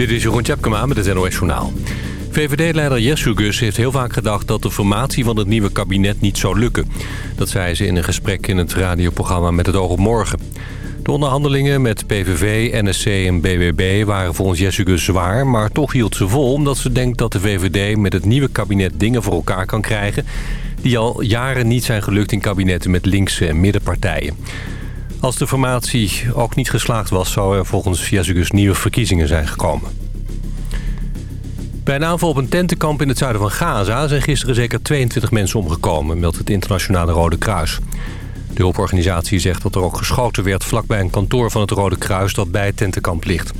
Dit is Jeroen Tjepkema met het NOS Journaal. VVD-leider Gus heeft heel vaak gedacht dat de formatie van het nieuwe kabinet niet zou lukken. Dat zei ze in een gesprek in het radioprogramma Met het oog op morgen. De onderhandelingen met PVV, NSC en BBB waren volgens Gus zwaar... maar toch hield ze vol omdat ze denkt dat de VVD met het nieuwe kabinet dingen voor elkaar kan krijgen... die al jaren niet zijn gelukt in kabinetten met linkse en middenpartijen. Als de formatie ook niet geslaagd was... zou er volgens Jezus nieuwe verkiezingen zijn gekomen. Bij een aanval op een tentenkamp in het zuiden van Gaza... zijn gisteren zeker 22 mensen omgekomen... meldt het internationale Rode Kruis. De hulporganisatie zegt dat er ook geschoten werd... vlakbij een kantoor van het Rode Kruis dat bij het tentenkamp ligt.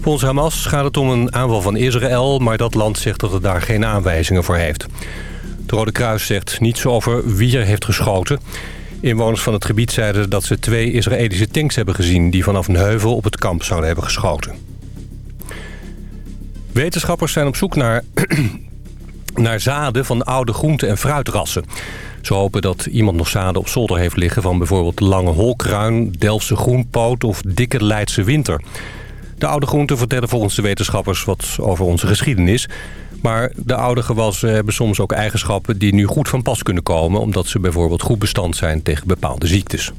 Volgens Hamas gaat het om een aanval van Israël... maar dat land zegt dat het daar geen aanwijzingen voor heeft. Het Rode Kruis zegt niets over wie er heeft geschoten... Inwoners van het gebied zeiden dat ze twee Israëlische tanks hebben gezien... die vanaf een heuvel op het kamp zouden hebben geschoten. Wetenschappers zijn op zoek naar, naar zaden van oude groente- en fruitrassen. Ze hopen dat iemand nog zaden op zolder heeft liggen... van bijvoorbeeld lange holkruin, Delftse groenpoot of dikke Leidse winter. De oude groenten vertellen volgens de wetenschappers wat over onze geschiedenis... Maar de oude gewassen hebben soms ook eigenschappen die nu goed van pas kunnen komen... omdat ze bijvoorbeeld goed bestand zijn tegen bepaalde ziektes.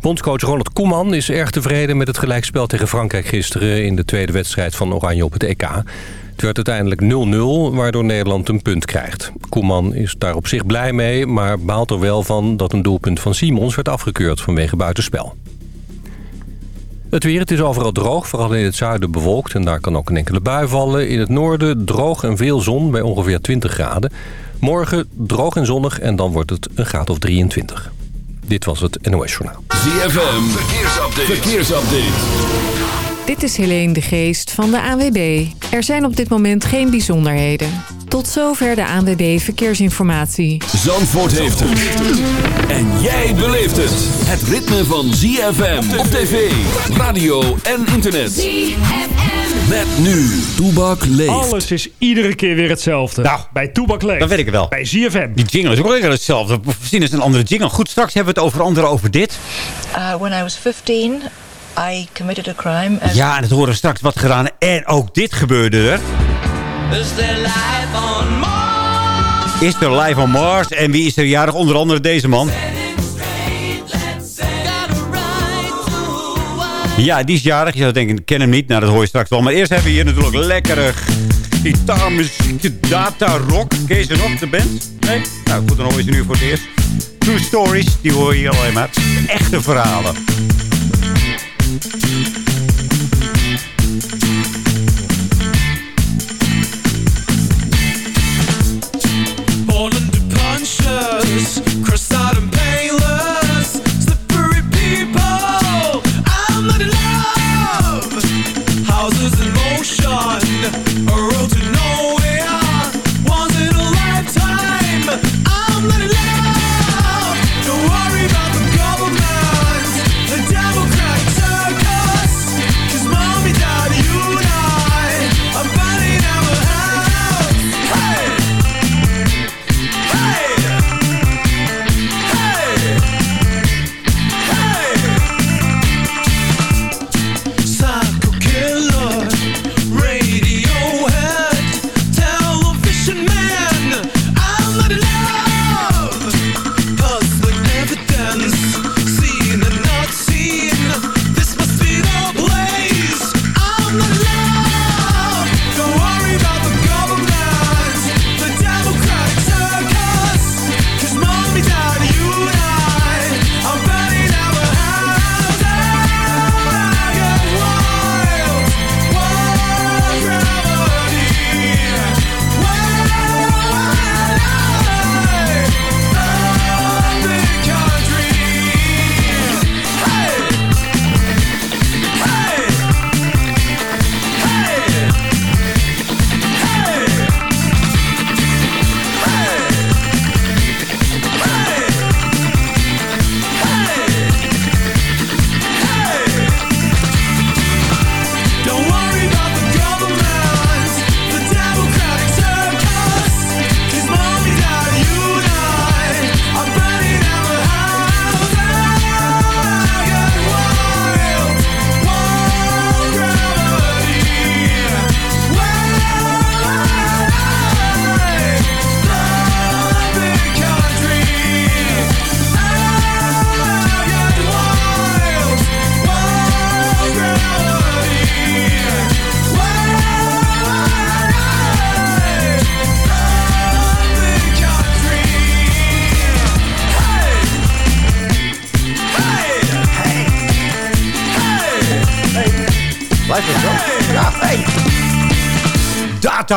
Bondscoach Ronald Koeman is erg tevreden met het gelijkspel tegen Frankrijk gisteren... in de tweede wedstrijd van Oranje op het EK. Het werd uiteindelijk 0-0, waardoor Nederland een punt krijgt. Koeman is daar op zich blij mee, maar baalt er wel van... dat een doelpunt van Simons werd afgekeurd vanwege buitenspel. Het weer, het is overal droog, vooral in het zuiden bewolkt... en daar kan ook een enkele bui vallen. In het noorden droog en veel zon bij ongeveer 20 graden. Morgen droog en zonnig en dan wordt het een graad of 23. Dit was het NOS Journaal. ZFM, verkeersupdate. verkeersupdate. Dit is Helene de Geest van de ANWB. Er zijn op dit moment geen bijzonderheden. Tot zover de ANWB Verkeersinformatie. Zandvoort heeft het. En jij beleeft het. Het ritme van ZFM op tv, radio en internet. ZFM. Met nu, Toebak leeft. Alles is iedere keer weer hetzelfde. Nou, bij Toebak leeft. Dat weet ik wel. Bij ZFM. Die jingle is ook weer hetzelfde. We zien is een andere jingle. Goed, straks hebben we het over andere over dit. Uh, when I was 15... I committed a crime. Ja, en het horen we straks wat gedaan. En ook dit gebeurde er. Is there life on Mars? Is er life on Mars? En wie is er jarig? Onder andere deze man. Ja, die is jarig. Je zou denken, ik ken hem niet. Nou, dat hoor je straks wel. Maar eerst hebben we hier natuurlijk lekkere gitaarmuziek, data rock. Ken je nog, de band? Nee? Nou goed, dan hoor je ze nu voor het eerst. True Stories, die hoor je hier alleen maar. Echte verhalen.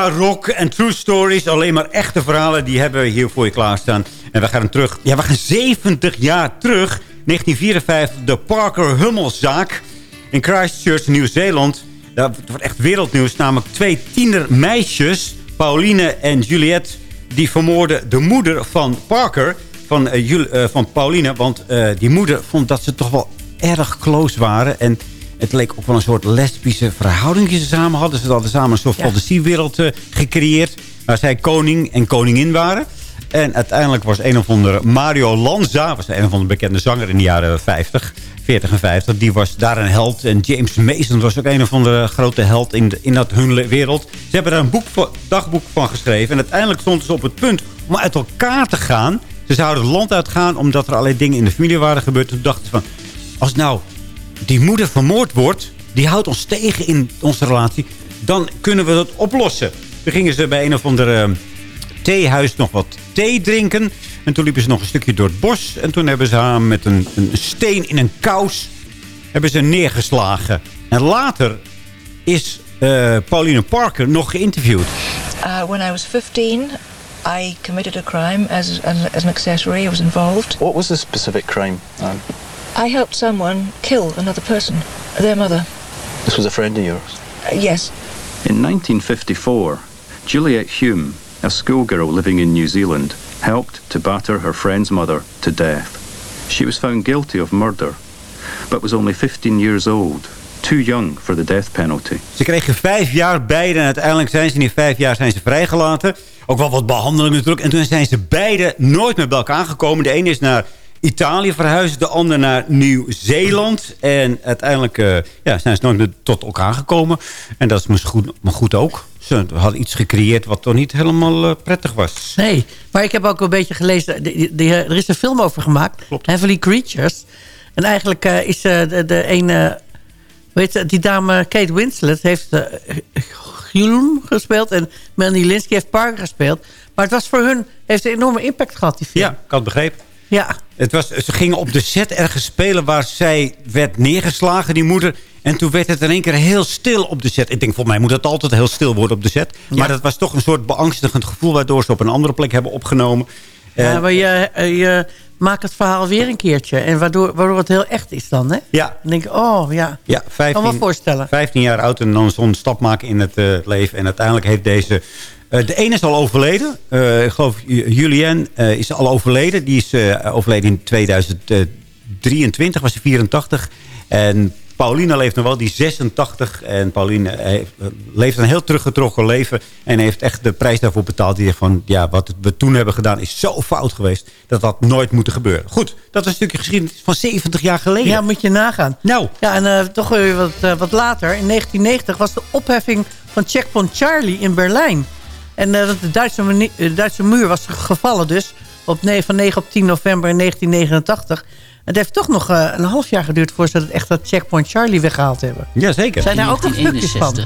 Rock en True Stories. Alleen maar echte verhalen. Die hebben we hier voor je klaarstaan. En we gaan terug. Ja, we gaan 70 jaar terug. 1954. De Parker Hummelszaak. In Christchurch, Nieuw-Zeeland. Dat wordt echt wereldnieuws. Namelijk twee tienermeisjes. Pauline en Juliette. Die vermoorden de moeder van Parker. Van, Jul, uh, van Pauline. Want uh, die moeder vond dat ze toch wel erg close waren. En het leek ook wel een soort lesbische verhouding die ze samen hadden. Ze hadden samen een soort ja. fantasiewereld uh, gecreëerd. Waar zij koning en koningin waren. En uiteindelijk was een of andere Mario Lanza... was een of andere bekende zanger in de jaren 50, 40 en 50. Die was daar een held. En James Mason was ook een of andere grote held in, de, in dat hun wereld. Ze hebben daar een boek van, dagboek van geschreven. En uiteindelijk stonden ze op het punt om uit elkaar te gaan. Ze zouden het land uitgaan omdat er allerlei dingen in de familie waren gebeurd. Toen dachten ze van... Als nou die moeder vermoord wordt... die houdt ons tegen in onze relatie... dan kunnen we dat oplossen. Toen gingen ze bij een of andere theehuis nog wat thee drinken. En toen liepen ze nog een stukje door het bos. En toen hebben ze haar met een, een steen in een kous... hebben ze neergeslagen. En later is uh, Pauline Parker nog geïnterviewd. Uh, when I was 15... I committed a crime as an, as an accessory. I was involved. What was the specific crime? Um, I helped someone kill another person, their mother. This was a friend of yours? Uh, yes. In 1954, Juliet Hume, a schoolgirl living in New Zealand, helped to batter her friend's mother to death. She was found guilty of murder, but was only 15 years old, too young for the death penalty. Ze kregen vijf jaar beide en uiteindelijk zijn ze in vijf jaar zijn ze vrijgelaten. Ook wel wat behandeling natuurlijk. En toen zijn ze beide nooit meer bij elkaar gekomen. De ene is naar Italië verhuisd, de ander naar Nieuw-Zeeland. En uiteindelijk uh, ja, zijn ze nooit meer tot elkaar gekomen. En dat is misschien goed, maar goed ook. Ze hadden iets gecreëerd wat toch niet helemaal uh, prettig was. Nee, maar ik heb ook een beetje gelezen... De, er is een film over gemaakt, Klopt. Heavenly Creatures. En eigenlijk uh, is de, de ene... weet je, die dame Kate Winslet heeft Hulum gespeeld... en Melanie Linsky heeft Parker gespeeld. Maar het was voor hun... heeft een enorme impact gehad, die film. Ja, ik had begrepen. Ja. Het was, ze gingen op de set ergens spelen waar zij werd neergeslagen, die moeder. En toen werd het in één keer heel stil op de set. Ik denk, volgens mij moet het altijd heel stil worden op de set. Ja. Maar dat was toch een soort beangstigend gevoel... waardoor ze op een andere plek hebben opgenomen. Ja, maar je, je maakt het verhaal weer een keertje. En waardoor, waardoor het heel echt is dan, hè? Ja. Dan denk ik, oh ja, ja 15, kan me voorstellen. 15 jaar oud en dan zo'n stap maken in het uh, leven. En uiteindelijk heeft deze... Uh, de ene is al overleden. Uh, ik geloof Julien is al overleden. Die is overleden in 2023, was hij 84. En Pauline leeft nog wel, die 86. En Pauline heeft, leeft een heel teruggetrokken leven. En heeft echt de prijs daarvoor betaald. Die van, ja, wat we toen hebben gedaan is zo fout geweest. Dat dat nooit moet gebeuren. Goed, dat is een stukje geschiedenis van 70 jaar geleden. Ja, moet je nagaan. Nou. Ja, en uh, toch weer wat, uh, wat later. In 1990 was de opheffing van Checkpoint Charlie in Berlijn. En uh, de, Duitse, de Duitse muur was gevallen dus. Op, van 9 op 10 november 1989. Het heeft toch nog uh, een half jaar geduurd... voor ze het echt dat Checkpoint Charlie weggehaald hebben. Jazeker. Zijn daar ook nog stukjes van?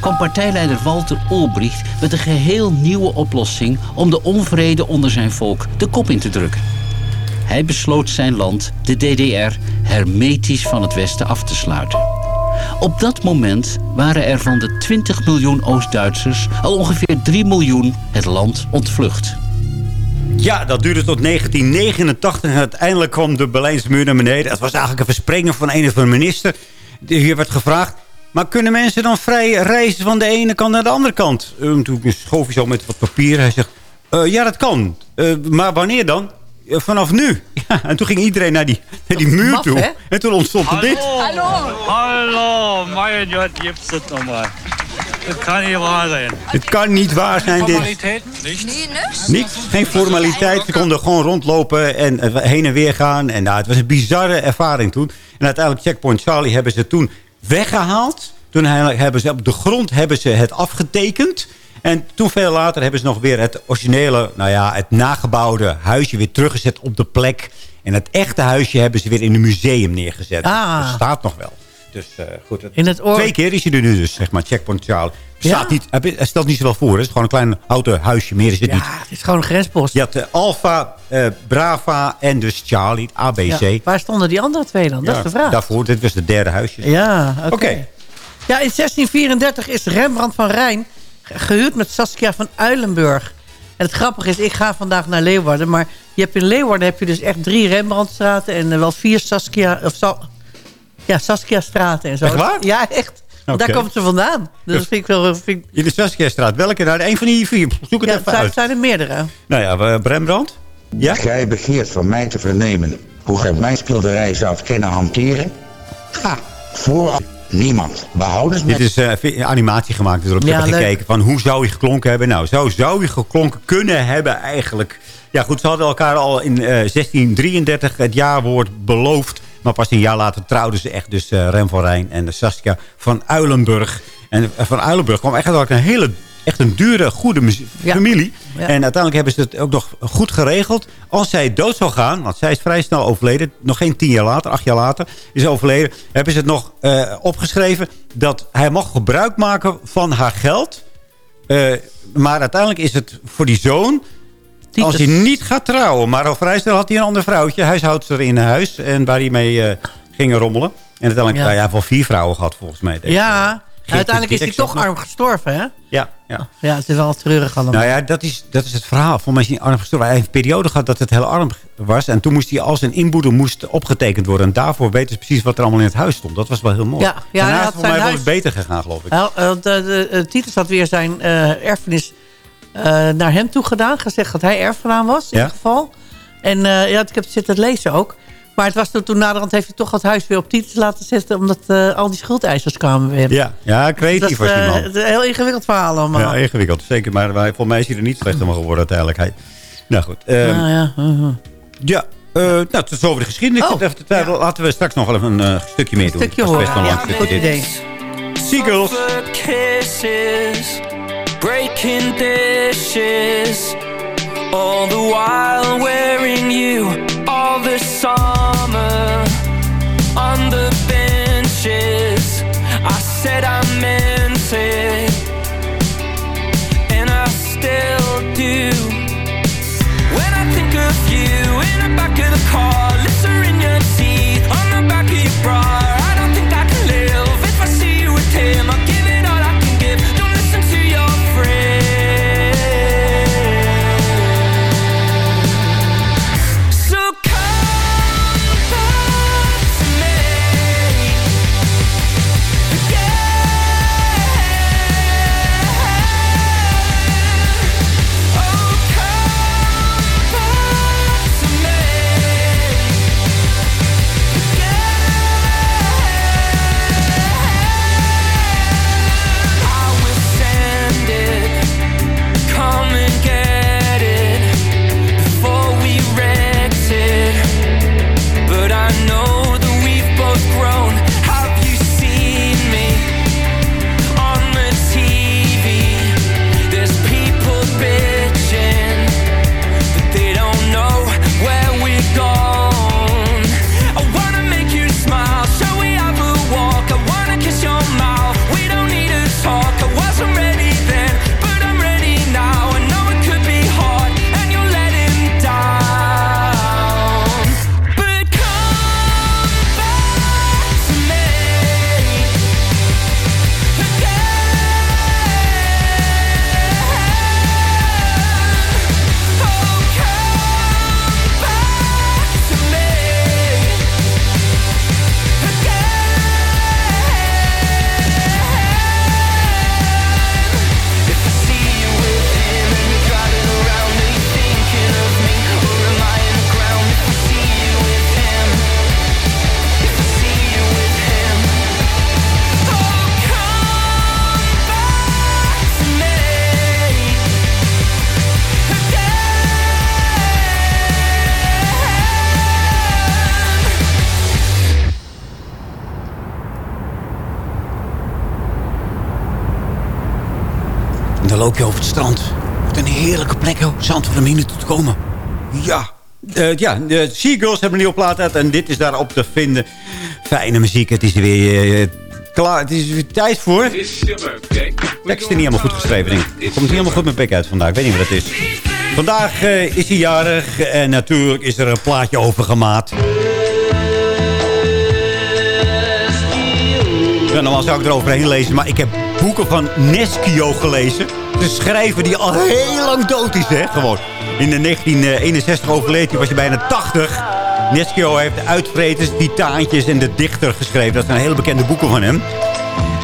kwam partijleider Walter Olbricht met een geheel nieuwe oplossing... om de onvrede onder zijn volk de kop in te drukken. Hij besloot zijn land, de DDR, hermetisch van het Westen af te sluiten. Op dat moment waren er van de 20 miljoen Oost-Duitsers... al ongeveer 3 miljoen het land ontvlucht. Ja, dat duurde tot 1989 en uiteindelijk kwam de Berlijnse muur naar beneden. Het was eigenlijk een versprenger van een of andere minister. Hier werd gevraagd, maar kunnen mensen dan vrij reizen van de ene kant naar de andere kant? En toen schoof hij zo met wat papier. Hij zegt, uh, ja dat kan. Uh, maar wanneer dan? Uh, vanaf nu. Ja, en toen ging iedereen naar die, naar die muur Maf, toe. Hè? En toen ontstond er dit. Hallo! Hallo! Mein Gott, gibt's das nochmal. Het kan niet waar zijn. Het kan niet waar zijn dit. Formaliteit? Niet. Niet, geen formaliteit. Ze konden gewoon rondlopen en heen en weer gaan. En nou, het was een bizarre ervaring toen. En uiteindelijk Checkpoint Charlie hebben ze toen weggehaald. Toen hebben ze op de grond hebben ze het afgetekend. En toen veel later hebben ze nog weer het originele, nou ja, het nagebouwde huisje weer teruggezet op de plek. En het echte huisje hebben ze weer in een museum neergezet. Ah. Dat staat nog wel. Dus uh, goed. Het, in het oor... Twee keer is hij er nu dus, zeg maar, Checkpoint Charlie. Staat Ja. niet, hij stelt niet zoveel voor. Het is gewoon een klein houten huisje. Meer is het Ja, niet. het is gewoon een grenspost. Je had de Alpha, eh, Brava en dus Charlie, ABC. Ja. Waar stonden die andere twee dan? Dat is de vraag. Daarvoor, dit was de derde huisje. Ja, oké. Ja, in 1634 is Rembrandt van Rijn gehuwd met Saskia van Uilenburg. En het grappige is, ik ga vandaag naar Leeuwarden... maar je hebt in Leeuwarden heb je dus echt drie Rembrandtstraten... en eh, wel vier Saskia... Of Ja, Saskia-straten en zo. Echt waar? Ja, echt. Daar komt ze vandaan. Dus dat vind ik wel... Vind ik, In de Saskia-straat. Welke? Nou, een van die vier. Zoek het ja, even uit. zijn er meerdere. Nou ja, eh, Rembrandt? Ja? Gij begeert van mij te vernemen hoe gij mijn schilderij zou kunnen hanteren? Ga, voor niemand. Behoudens met... Dit is eh, animatie gemaakt. Dus erop Ja, hebben gekeken van hoe zou hij geklonken hebben. Nou, zo zou hij geklonken kunnen hebben eigenlijk. Ja goed, ze hadden elkaar al in eh, 1633 het jaarwoord beloofd. Maar pas een jaar later trouwden ze echt dus eh, Rem van Rijn en Saskia van Uilenburg. En eh, van Uilenburg kwam echt uit een hele... Echt een dure, goede Ja. familie. Ja. En uiteindelijk hebben ze het ook nog goed geregeld. Als zij dood zou gaan, want zij is vrij snel overleden. Nog geen tien jaar later, acht jaar later is overleden. Hebben ze het nog eh, opgeschreven dat hij mag gebruik maken van haar geld. Eh, maar uiteindelijk is het voor die zoon... Als hij niet gaat trouwen, maar al vrij snel had hij een ander vrouwtje, huishoudster in huis. En waar hij mee eh, ging rommelen. En uiteindelijk, Ja. nou, hij heeft wel vier vrouwen gehad volgens mij. deze. Ja, uiteindelijk is hij toch arm gestorven, hè? Ja, ja. Ja, het is wel treurig allemaal. Nou ja, dat is, dat is het verhaal. Voor mij is hij arm gestorven. Hij heeft een periode gehad dat het heel arm was. En toen moest hij als een inboedel moest opgetekend worden. En daarvoor weten ze precies wat er allemaal in het huis stond. Dat was wel heel mooi. Ja, ja, Daarna is het voor mij zijn wel eens huis- beter gegaan, geloof ik. Hij- eh, de, de, de Titus had weer zijn eh, erfenis eh, naar hem toe gedaan. Gezegd dat hij erfgenaam was, in Ja. ieder geval. En eh, ja, ik heb het zitten lezen ook. Maar het was toen, toen naderhand heeft hij toch het huis weer op Titus laten zetten... omdat eh, al die schuldeisers kwamen weer. Ja, ja creatief dat is was die eh, man. het is een heel ingewikkeld verhaal allemaal. Ja, ingewikkeld. Zeker. Maar wij- voor mij is hij er niet slechter van geworden uiteindelijk. Hij, nou goed. ehm, Nou ja, mhm. ja. eh, nou, het is over de geschiedenis. Oh. Laten we straks nog wel even een eh, stukje meer doen. stukje Dat is best wel horen. een Ja, lang stukje goed idee. Seagulls. Breaking dishes, all the while wearing you all the summer. On the benches. I said I meant it, En dan loop je over het strand. Wat een heerlijke plek, hoor. Zand voor een minuut te komen. Ja. Eh, ja, de Seagulls hebben een nieuwe plaat uit. En dit is daarop te vinden. Fijne muziek. Het is weer eh, klaar. Het is weer tijd voor. Tekst is niet helemaal goed geschreven, denk ik. Het komt niet helemaal goed met bek uit vandaag. Ik weet niet wat het is. Vandaag eh, is hij jarig. En natuurlijk is er een plaatje over gemaakt. Ja, normaal zou ik eroverheen lezen, maar ik heb boeken van Neschio gelezen. De schrijver die al heel lang dood is, hè, gewoon. In de 1961 overleed hij, was hij bijna 80. Neschio heeft Uitvreters, Titaantjes en De Dichter geschreven. Dat zijn hele bekende boeken van hem.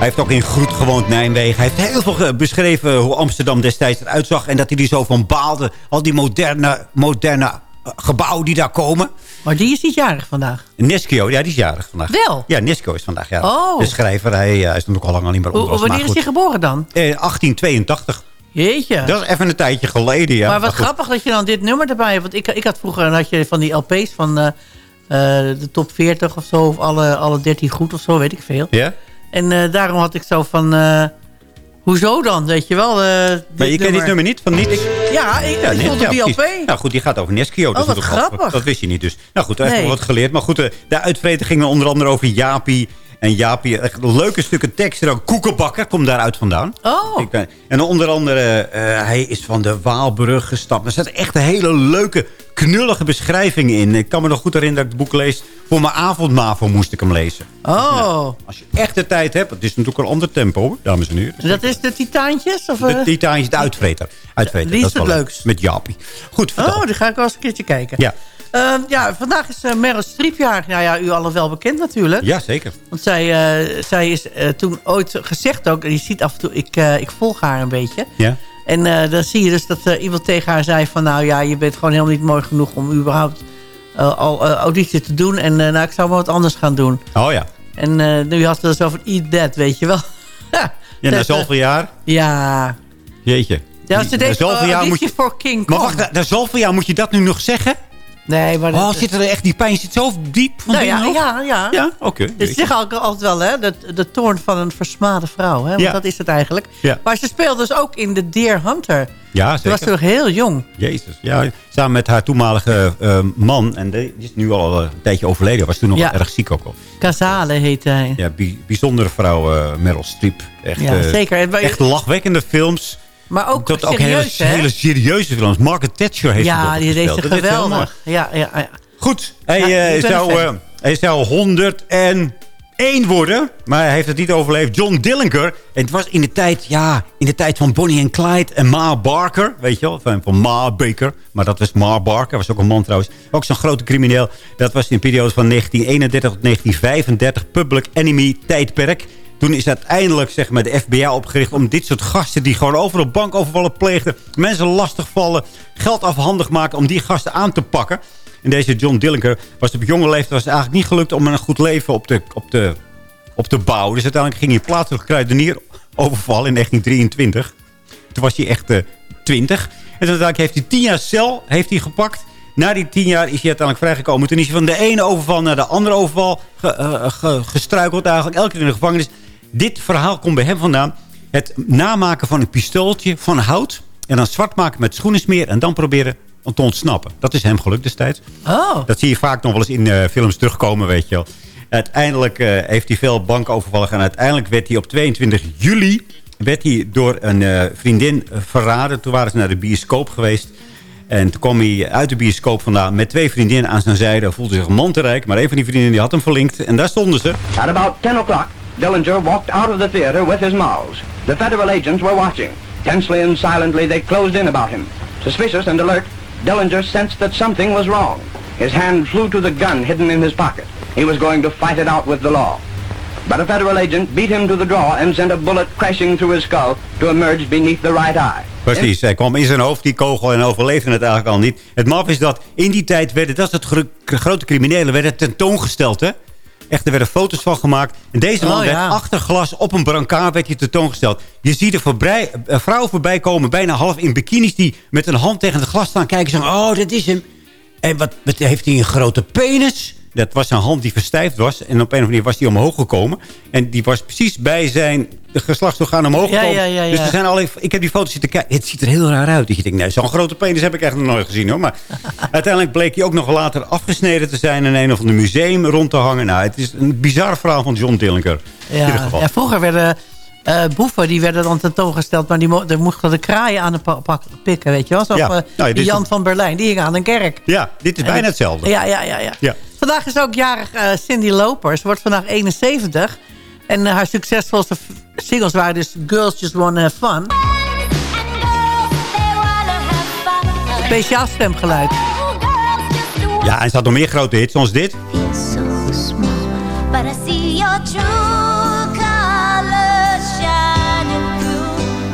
Hij heeft ook in Groet gewoond, Nijmegen. Hij heeft heel veel beschreven hoe Amsterdam destijds eruit zag. En dat hij er zo van baalde. Al die moderne, moderne eh, gebouwen die daar komen. Maar die is niet jarig vandaag. Neschio, ja, die is jarig vandaag. Wel? Ja, Neschio is vandaag jarig. Oh. De schrijver, hij, eh, hij is natuurlijk al lang al niet meer onder wanneer is hij geboren dan? Eh, 1882. Jeetje. Dat is even een tijdje geleden, ja. maar wat grappig dat je dan dit nummer erbij hebt. Want ik, ik had vroeger had je van die LP's van eh, de top 40 of zo. Of alle, alle 13 goed of zo, weet ik veel. Ja? En daarom had ik zo van... hoezo dan, weet je wel? eh, Maar je kent dit nummer niet van niets? Ja, ik, Ja, ik nee, stond ja, die. Nou goed, die gaat over Neschio. Oh, Dat is wat wel- grappig. Dat wist je niet dus. Nou goed, even Nee. wat geleerd. Maar goed, eh, de uitvreten gingen onder andere over Jaapie. En Jaapie, echt leuke stukken tekst. En ook Koekenbakker komt daaruit vandaan. Oh. Ik ben, en onder andere, eh, hij is van de Waalbrug gestapt. Er staat echt een hele leuke, knullige beschrijving in. Ik kan me nog goed herinneren dat ik het boek lees. Voor mijn avondmavo moest ik hem lezen. Oh, Als je echt de tijd hebt. Het is natuurlijk een ander tempo, dames en heren. dat is de Titaantjes? Of, De eh? Titaantjes, de uitvreter. uitvreter Die is dat het wel leuk. leukst. Met Jaapie. Goed, vertel. Oh, die ga ik wel eens een keertje kijken. Ja. Ehm, ja, vandaag is uh, Meryl Streep jarig. Nou ja, u allen wel bekend natuurlijk. Ja, zeker. Want zij, eh, zij is eh, toen ooit gezegd ook... en je ziet af en toe, ik, eh, ik volg haar een beetje... Ja. En eh, dan zie je dus dat eh, iemand tegen haar zei van... nou ja, je bent gewoon helemaal niet mooi genoeg om überhaupt eh, al auditie te doen. En nou, ik zou maar wat anders gaan doen. Oh ja. En nu had ze dus over Eat That, weet je wel. Ja, na zoveel jaar. Ja. Jeetje. Ja, ze deed uh, jaar moet auditie je... voor King Maar wacht, na zoveel jaar moet je dat nu nog zeggen? Nee, maar... Oh, zit er echt, die pijn zit zo diep van nou, ja, ja, ja. Ja, oké. Dus zeg ik altijd wel, hè, de, de toorn van een versmade vrouw. Hè, want Ja. dat is het eigenlijk. Ja. Maar ze speelde dus ook in The Deer Hunter. Ja, Toen was ze zeker. nog heel jong. Jezus. Ja, samen met haar toenmalige eh, man. En die is nu al een tijdje overleden. Was toen nog erg ziek ook al. Casale heette hij. Ja, bi- bijzondere vrouw eh, Meryl Streep. Echt, Ja, eh, zeker. Echt lachwekkende films. Maar ook ook serieus, hele, hè? hele serieuze films. Margaret Thatcher heeft ja, die deed ze Dat geweldig. Ja, ja, ja. Goed, hij, Ja, eh, zou, eh, hij zou 101 worden. Maar hij heeft het niet overleefd. John Dillinger. En het was in de tijd, ja, in de tijd van Bonnie en Clyde en Ma Barker. Weet je wel, van, van Ma Baker. Maar dat was Ma Barker, was ook een man trouwens. Ook zo'n grote crimineel. Dat was in de periode van 1931 tot 1935. Public Enemy tijdperk. Toen is uiteindelijk zeg maar, de FBI opgericht om dit soort gasten... die gewoon overal bankovervallen pleegden... mensen lastigvallen, geld afhandig maken... om die gasten aan te pakken. En deze John Dillinger was op jonge leeftijd... was het eigenlijk niet gelukt om een goed leven op de, op de, op te bouwen. Dus uiteindelijk ging hij plaatselijk kruidenier overvallen in 1923. Toen was hij echt eh 20. En uiteindelijk heeft hij tien jaar cel heeft hij gepakt... Na die tien jaar is hij uiteindelijk vrijgekomen. Toen is hij van de ene overval naar de andere overval eh, ge- gestruikeld. Eigenlijk elke keer in de gevangenis. Dit verhaal komt bij hem vandaan. Het namaken van een pistooltje van hout. En dan zwart maken met schoenensmeer. En dan proberen om te ontsnappen. Dat is hem gelukt destijds. Oh. Dat zie je vaak nog wel eens in eh, films terugkomen, weet je wel. Uiteindelijk eh, heeft hij veel bankovervallen gedaan. Uiteindelijk werd hij op 22 juli werd hij door een eh, vriendin verraden. Toen waren ze naar de bioscoop geweest. En toen kwam hij uit de bioscoop vandaan met twee vriendinnen aan zijn zijde. Voelde zich een man te rijk, maar een van die vriendinnen die had hem verlinkt. En daar stonden ze. At about 10 o'clock, Dillinger walked out of the theater with his mouse. The federal agents were watching. Tensely and silently, they closed in about him. Suspicious and alert, Dillinger sensed that something was wrong. His hand flew to the gun hidden in his pocket. He was going to fight it out with the law. But a federal agent beat him to the draw and sent a bullet crashing through his skull to emerge beneath the right eye. Precies, hij kwam in zijn hoofd, die kogel, en overleefde het eigenlijk al niet. Het maf is dat in die tijd werden, dat is het gro- grote criminelen, werden tentoongesteld, hè? Echt, er werden foto's van gemaakt. En deze man Oh, werd ja. achter glas op een brancard werd hij tentoongesteld. Je ziet er voorbij, een vrouw voorbij komen, bijna half in bikinis... die met een hand tegen het glas staan kijken. Zeggen, oh, dat is hem. En wat, wat heeft hij een grote penis? Dat was zijn hand die verstijfd was. En op een of andere manier was die omhoog gekomen. En die was precies bij zijn geslachtsorgaan omhoog Ja, gekomen. ja, ja, Dus er zijn alleen, ik heb die foto's zitten kijken. Het ziet er heel raar uit. Dat je denkt, nee, zo'n grote penis heb ik echt nog nooit gezien. hoor. Maar uiteindelijk bleek hij ook nog later afgesneden te zijn... in een of ander museum rond te hangen. Nou, het is een bizar verhaal van John Dillinger. Ja, vroeger werden eh, boeven, die werden dan tentoongesteld... maar die mo er mochten de kraaien aan de pa- pak pikken, weet je wel? Zoals Ja. Nou Jan van Berlijn, die hing aan een kerk. Ja, dit is En bijna het- hetzelfde. Ja, ja, ja, ja. Ja. Vandaag is ook jarig eh, Cindy Loper. Ze wordt vandaag 71. En eh, haar succesvolste singles waren dus Girls Just Wanna Have Fun. Speciaal stemgeluid. Ja, en ze had nog meer grote hits, zoals dit.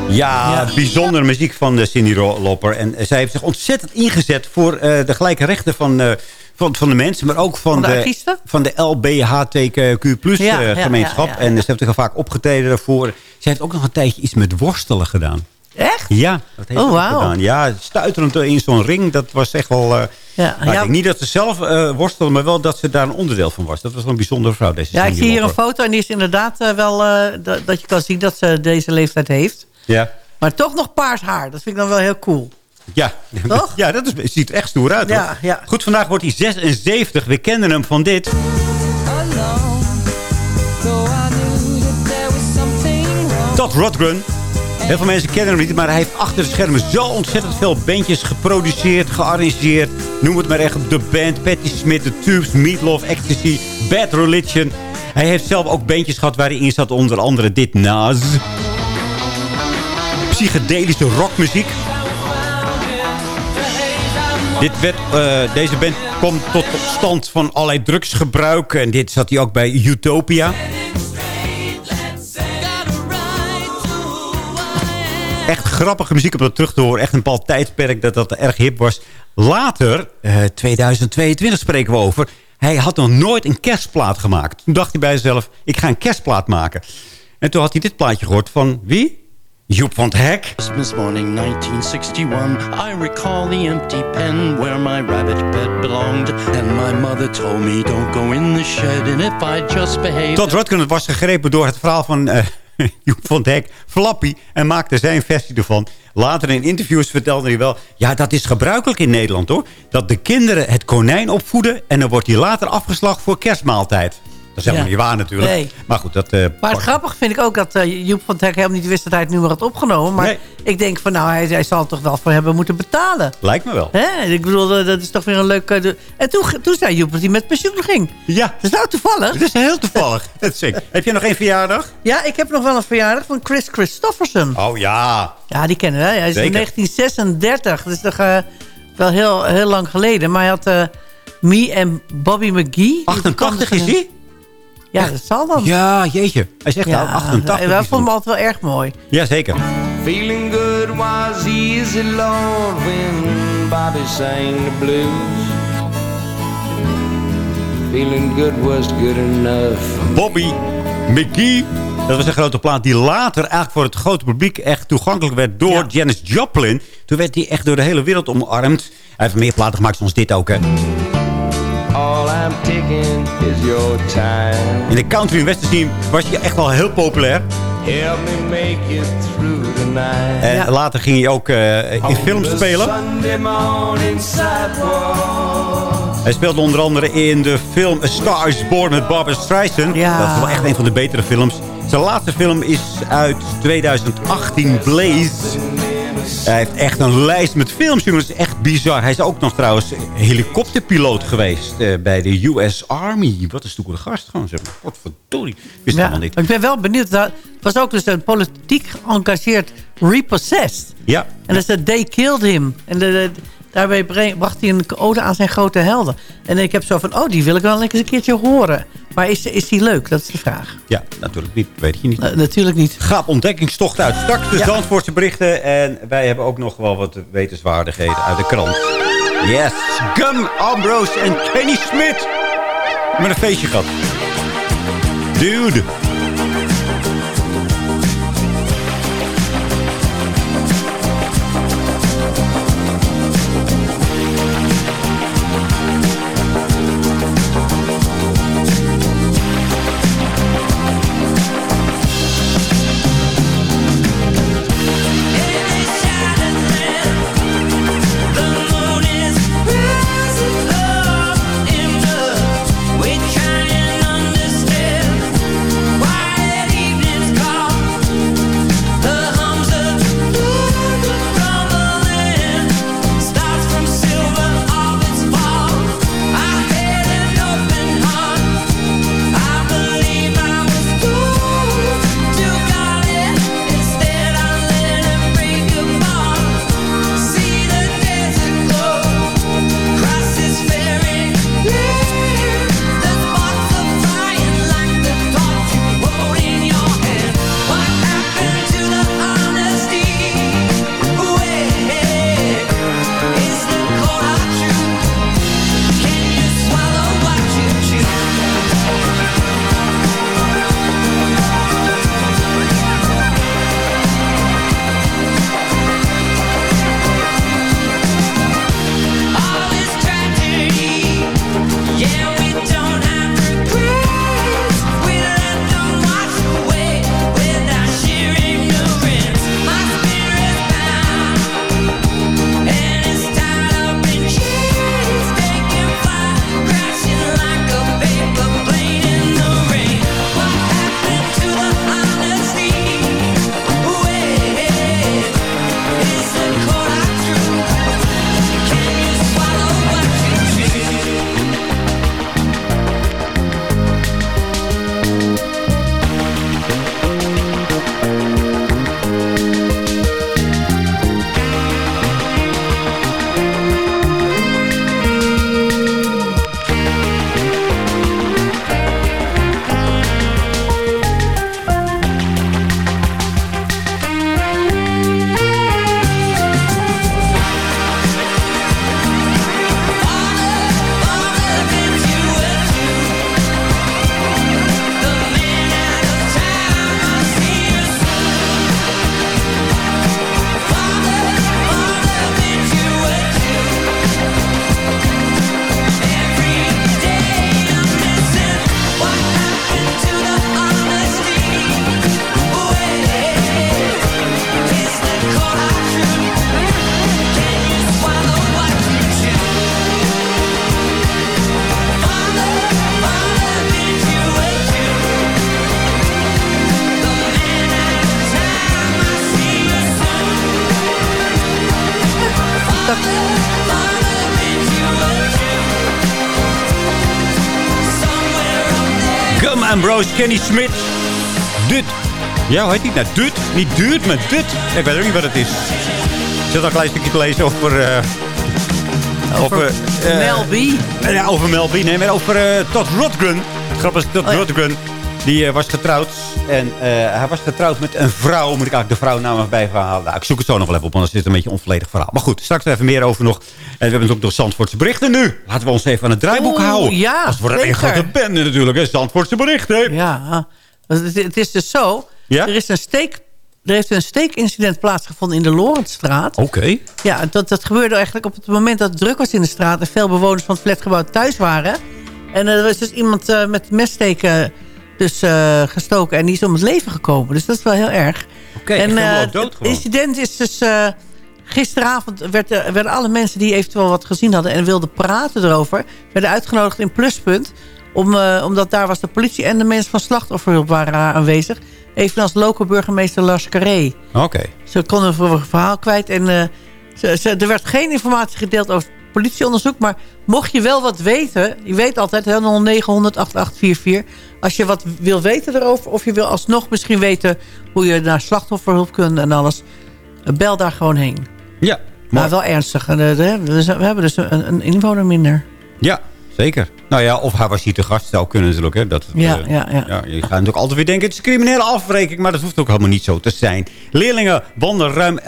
Ja, bijzondere muziek van de Cindy Lauper. En eh, zij heeft zich ontzettend ingezet voor eh, de gelijke rechten van, eh, van, van de mensen. Maar ook van, Van de van de LBHTQ plus Ja, eh, ja, gemeenschap. ja, ja. En ze heeft zich vaak opgetreden daarvoor. Ze heeft ook nog een tijdje iets met worstelen gedaan. Echt? Ja, dat heeft Oh, gedaan. Ja, stuiterend in zo'n ring. Dat was echt wel... eh, Ja, nou, Ik ja. niet dat ze zelf eh worstelde, maar wel dat ze daar een onderdeel van was. Dat was wel een bijzondere vrouw, deze Ja, ik zie hier een foto en die is inderdaad eh, wel... eh, dat je kan zien dat ze deze leeftijd heeft. Ja. Maar toch nog paars haar. Dat vind ik dan wel heel cool. Ja, Toch? ja dat is, ziet er echt stoer uit. Ja, hoor. ja. Goed, vandaag wordt hij 76. We kennen hem van dit. Todd Rundgren. Heel veel mensen kennen hem niet, maar hij heeft achter de schermen zo ontzettend veel bandjes geproduceerd, gearrangeerd. Noem het maar echt de band. Patti Smith, The Tubes, Meatloaf, Ecstasy, Bad Religion. Hij heeft zelf ook bandjes gehad waar hij in zat, onder andere dit Nas. Psychedelische rockmuziek. Dit werd, eh, deze band kwam tot stand van allerlei drugsgebruik. En dit zat hij ook bij Utopia. Echt grappige muziek om dat terug te horen. Echt een bepaald tijdperk dat dat erg hip was. Later, eh, 2022 spreken we over. Hij had nog nooit een kerstplaat gemaakt. Toen dacht hij bij zichzelf, ik ga een kerstplaat maken. En toen had hij dit plaatje gehoord van wie? Joep van het Hek. Christmas morning 1961 I recall the empty pen where my rabbit bed belonged And my mother told me don't go in the shed And if I just behave Todd Rutgen was gegrepen door het verhaal van eh, Joep van het Hek, Flappy, en maakte zijn versie ervan. Later in interviews vertelde hij wel... ja, dat is gebruikelijk in Nederland, hoor. Dat de kinderen het konijn opvoeden... en dan wordt hij later afgeslacht voor kerstmaaltijd. Dat is helemaal Ja. niet waar natuurlijk. Nee. Maar goed, dat... eh, Maar het grappig vind ik ook dat eh, Joep van Hek helemaal niet wist dat hij het nummer had opgenomen. Maar Nee. ik denk van nou, hij, hij zal er toch wel voor hebben moeten betalen. Lijkt me wel. Hè? Ik bedoel, dat is toch weer een leuk... En toen, toen zei Joep dat hij met pensioen ging. Ja. Dat is nou toevallig. Dat is heel toevallig. Dat is. Heb je nog één verjaardag? Ja, ik heb nog wel een verjaardag van Chris Christofferson. Oh ja. Ja, die kennen we. Hij is in Zeker. 1936. Dat is toch eh, wel heel, heel lang geleden. Maar hij had Me en Bobby McGee. 88 is hij? Ja, dat zal dan. Ja, jeetje. Hij zegt nou 88. Wij is vonden hem altijd wel erg mooi. Jazeker. Feeling good was easy, Lord, when Bobby sang the blues. Feeling good was good enough. Bobby McGee. Dat was een grote plaat die later eigenlijk voor het grote publiek echt toegankelijk werd door Janis Joplin. Toen werd hij echt door de hele wereld omarmd. Hij heeft meer platen gemaakt zoals dit ook, hè. All I'm taking is your time. In de country en western scene was hij echt wel heel populair. Help me make it through tonight. En later ging hij ook eh, in films spelen. Hij speelde onder andere in de film A Star is Born met Barbara Streisand. Ja. Dat is wel echt een van de betere films. Zijn laatste film is uit 2018, Blaze. Hij heeft echt een lijst met films, jongens. Dat is echt bizar. Hij is ook nog trouwens helikopterpiloot geweest eh, bij de US Army. Wat een stoere gast gewoon, zeg maar. Godverdorie. Wist Ja, helemaal niet. Ik ben wel benieuwd. Het was ook dus een politiek geëngageerd repossessed. Ja. En dat is de They Killed Him. En de, de- daarbij bracht hij een ode aan zijn grote helden. En ik heb zo van, oh, die wil ik wel eens een keertje horen. Maar is, is die leuk? Dat is de vraag. Ja, natuurlijk niet. Weet je niet. Natuurlijk niet. Gaat ontdekkingstocht uit. Straks de Ja. Zandvoortse berichten. En wij hebben ook nog wel wat wetenswaardigheden uit de krant. Yes. Gum, Ambrose en Kenny Smith. Met een feestje gehad. Dude. Ambrose, Kenny Smith. Dut. Ja, hoe heet die nou? Dut? Niet Dut, maar Dut. Ik weet ook niet wat het is. Ik zit al een klein stukje te lezen over... eh, Over eh, Mel B. Ja, over Mel B. Nee, maar over eh, Todd Rundgren. Grappig is, Todd Oh ja. Die eh, was getrouwd. En eh, hij was getrouwd met een vrouw. Moet ik eigenlijk de vrouw naam nog bij verhalen. Nou, ik zoek het zo nog wel even op, want het is een beetje een onvolledig verhaal. Maar goed, straks even meer over nog. En we hebben natuurlijk nog Zandvoortse berichten nu. Laten we ons even aan het draaiboek Oeh, houden. ja, Als het een grote bende natuurlijk, hè. Zandvoortse berichten. Ja, het, het is dus zo. Ja? Er, is een steek, er heeft een steekincident plaatsgevonden in de Lorentstraat. Oké. Ja, dat, dat gebeurde eigenlijk op het moment dat het druk was in de straat... en veel bewoners van het flatgebouw thuis waren. En er was dus iemand eh, met messteken dus, eh, gestoken... en die is om het leven gekomen. Dus dat is wel heel erg. Oké, en echt helemaal eh, dood het incident is dus... eh, gisteravond werd, werden alle mensen die eventueel wat gezien hadden... en wilden praten erover... werden uitgenodigd in Pluspunt... Om, omdat daar was de politie en de mensen van slachtofferhulp waren aanwezig. Evenals lokale burgemeester Lars Carré. Oké. Ze konden een verhaal kwijt. En ze, ze- er werd geen informatie gedeeld over het politieonderzoek. Maar mocht je wel wat weten... Je weet altijd, hè, 0900 8844. Als je wat wil weten erover... of je wil alsnog misschien weten... hoe je naar slachtofferhulp kunt en alles... bel daar gewoon heen. Ja. Maar wel ernstig. We hebben dus een, inwoner minder. Ja, zeker. Nou ja, of hij was hier te gast. Zou kunnen natuurlijk. Hè, dat, Ja, eh, ja, ja. Je gaat natuurlijk altijd weer denken... het is een criminele afrekening. Maar dat hoeft ook helemaal niet zo te zijn. Leerlingen wandelen ruim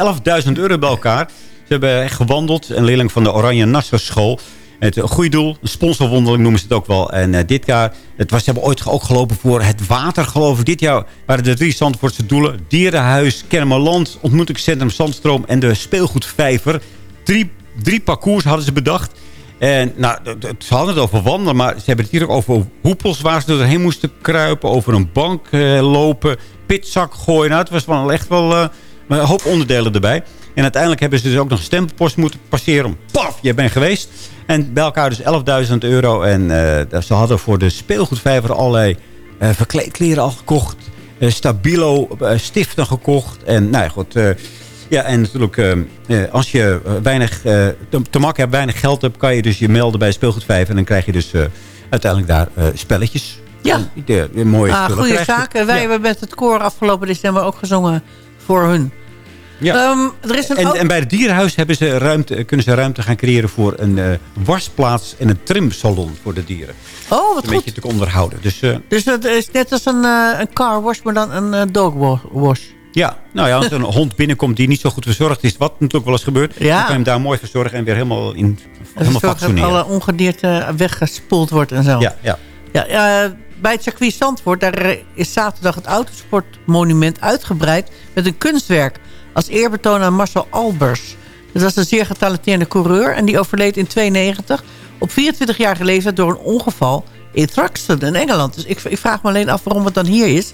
11.000 euro bij elkaar. Hebben echt gewandeld. Een leerling van de Oranje Nassau School. Het een goede doel. Een sponsorwandeling noemen ze het ook wel. En eh, dit jaar... Het was, ze hebben ooit ook gelopen voor het water, geloof ik. Dit jaar waren de drie Zandvoortse doelen. Dierenhuis, Kennemerland, Ontmoetingscentrum Zandstroom... en de speelgoedvijver. Drie, drie parcours hadden ze bedacht. En nou, ze hadden het over wandelen, maar ze hebben het hier ook over hoepels waar ze doorheen moesten kruipen. Over een bank eh, lopen, pitzak gooien. Nou, het was wel echt wel eh, een hoop onderdelen erbij. En uiteindelijk hebben ze dus ook nog een stempost moeten passeren. om Paf, je bent geweest. En bij elkaar dus 11.000 euro. En eh, ze hadden voor de speelgoedvijver allerlei eh, verkleedkleren al gekocht. eh, stabilo stiften gekocht. En nou ja, goed... ja, en natuurlijk, eh, als je weinig eh, te, maken hebt, weinig geld hebt... kan je dus je melden bij Speelgoedvijf. En dan krijg je dus eh, uiteindelijk daar spelletjes. Ja. En De, de mooie Ah, goede zaken. Wij Ja. hebben met het koor afgelopen december ook gezongen voor hun. Ja. Ehm, er is een En, en bij het dierenhuis hebben ze ruimte, kunnen ze ruimte gaan creëren... voor een eh, wasplaats en een trimsalon voor de dieren. Oh, wat een goed. beetje te onderhouden. Dus eh, Dus dat is net als een, eh, een car wash, maar dan een dog wa- wash. ja, nou ja, als een hond binnenkomt die niet zo goed verzorgd is... wat natuurlijk wel eens gebeurt... Ja. dan kan je hem daar mooi verzorgen en weer helemaal, in, helemaal dat alle ongedierte weggespoeld wordt en zo. Ja, ja. Ja, bij het circuit Zandvoort daar is zaterdag het autosportmonument uitgebreid met een kunstwerk als eerbetoon aan Marcel Albers. Dat was een zeer getalenteerde coureur en die overleed in 92 op 24-jarige leeftijd door een ongeval in Thruxton in Engeland. Dus ik, ik vraag me alleen af waarom het dan hier is.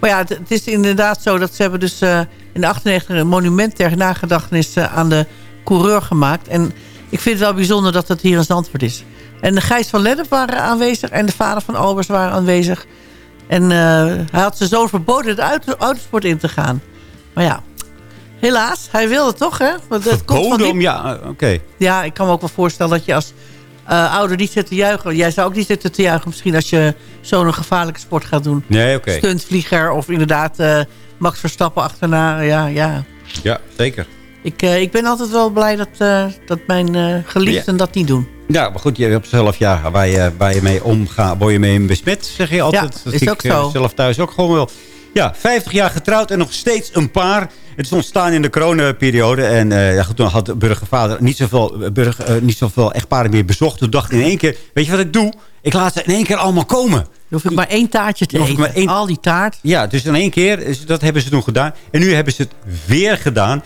Maar ja, het, is inderdaad zo dat ze hebben dus eh, in de 98 een monument ter nagedachtenis eh, aan de coureur gemaakt. En ik vind het wel bijzonder dat het hier in Zandvoort is. En de Gijs van Lennep waren aanwezig en de vader van Albers waren aanwezig. En eh, hij had zijn zoon verboden de auto, autosport in te gaan. Maar ja, helaas, hij wilde toch, hè? Want het komt van om, ja, oké. ja, ik kan me ook wel voorstellen dat je als eh, ouder niet zit te juichen. Jij zou ook niet zitten te juichen misschien als je zo'n gevaarlijke sport gaat doen. Nee, oké. Stuntvlieger of inderdaad eh, Max Verstappen achterna. Ja, ja. Ja, zeker. Ik, eh, ik ben altijd wel blij dat, dat mijn geliefden dat niet doen. Ja, maar goed, je hebt zelf, ja, waar je, waar je mee omgaat, word je mee besmet, zeg je altijd. Ja, dat is ook ik eh, zo. zelf thuis ook gewoon wel. Ja, 50 jaar getrouwd en nog steeds een paar. Het is ontstaan in de coronaperiode. En eh, ja, goed, toen had de burgervader niet zoveel, eh, burger, eh, niet zoveel echtparen meer bezocht. Toen dacht hij in één keer, weet je wat ik doe? Ik laat ze in één keer allemaal komen. Dan hoef ik maar één taartje te ik eten. maar één- Al die taart. Ja, dus in één keer, dat hebben ze toen gedaan. En nu hebben ze het weer gedaan.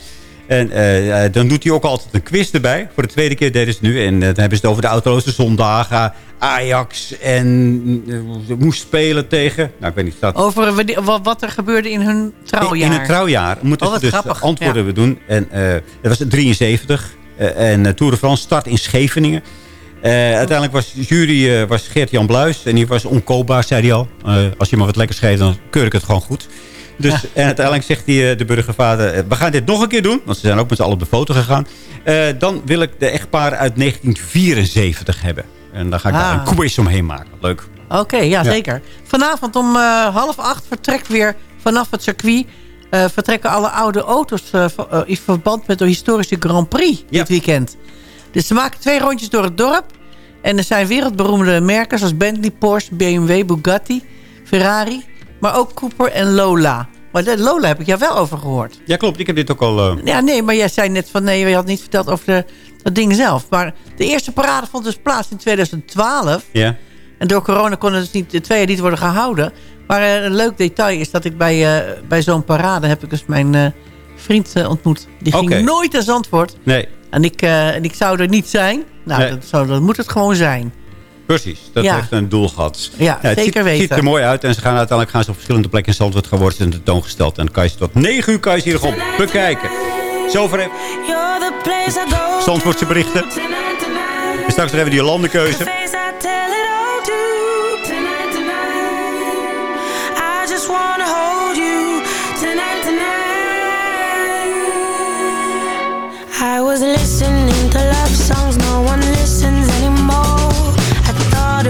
En eh, dan doet hij ook altijd een quiz erbij. Voor de tweede keer deden ze het nu. En eh, dan hebben ze het over de autoloze zondagen. Ajax. En eh, moest spelen tegen... Nou, ik weet niet. Staat, Over wat er gebeurde in hun trouwjaar. in het trouwjaar moeten Oh, ze dus grappig. antwoorden Ja. we doen. En dat was het 73. Eh, en Tour de France start in Scheveningen. Uiteindelijk was de jury was Geert-Jan Bluis. En die was onkoopbaar, zei hij al. Als je maar wat lekkers geeft, dan keur ik het gewoon goed. Dus, En uiteindelijk zegt die, eh, de burgervader... eh, we gaan dit nog een keer doen. Want ze zijn ook met z'n allen op de foto gegaan. Eh, dan wil ik de echtpaar uit 1974 hebben. En dan ga ik daar Ah. een quiz omheen maken. Leuk. Oké, ja, zeker. Vanavond om half acht vertrekt weer vanaf het circuit... vertrekken alle oude auto's in verband met de historische Grand Prix dit weekend. Dus ze maken twee rondjes door het dorp. En er zijn wereldberoemde merken zoals Bentley, Porsche, BMW, Bugatti, Ferrari. Maar ook Cooper en Lola. Maar Lola heb ik jou wel over gehoord. Ja, klopt. Ik heb dit ook al... eh, Ja, nee, maar jij zei net van nee, je had niet verteld over de, dat ding zelf. Maar de eerste parade vond dus plaats in 2012. ja. En door corona kon het dus niet, de twee jaar niet worden gehouden. Maar eh, een leuk detail is dat ik bij, eh, bij zo'n parade heb ik dus mijn vriend ontmoet. Die ging nooit naar Zandvoort. Nee, En ik, en ik zou er niet zijn. Nou, Nee. dat, zou, dat moet het gewoon zijn. Precies. Dat Ja. heeft een doel gehad. Ja, het zeker ziet, weten. ziet er mooi uit. En ze gaan uiteindelijk gaan ze op verschillende plekken in Zandvoort gaan worden tentoongesteld. En dan kan je ze tot 9 uur kan je ze hier gewoon bekijken. Zover Zandvoortse berichten. En straks nog even die landenkeuze. I was listening to love songs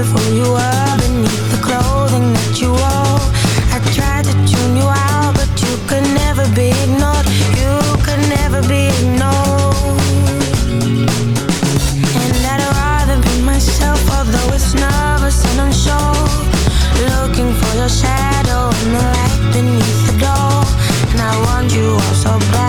who you were beneath the clothing that you wore. I tried to tune you out, but you could never be ignored. You could never be ignored. And I'd rather be myself, although it's nervous and unsure. Looking for your shadow in the light beneath the door. And I want you all so badly.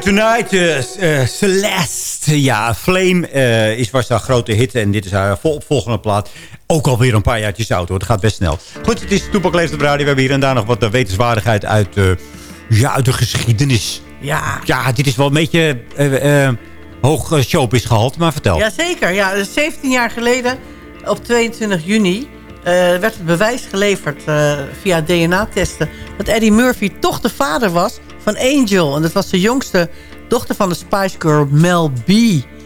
Tonight, Tonight, eh, eh, Celeste. Ja, Flame eh, is, was haar grote hit. En dit is haar vol- opvolgende plaat. Ook alweer een paar jaartjes oud hoor. Het gaat best snel. Goed, het is Toepak Leeft op Radio. We hebben hier en daar nog wat wetenswaardigheid uit, ja, uit de geschiedenis. Ja. Ja, dit is wel een beetje hoog showbiz gehaald. Maar vertel. Jazeker, ja. Dus 17 jaar geleden, op 22 juni, werd het bewijs geleverd via DNA-testen... dat Eddie Murphy toch de vader was van Angel. En dat was de jongste dochter van de Spice Girl Mel B.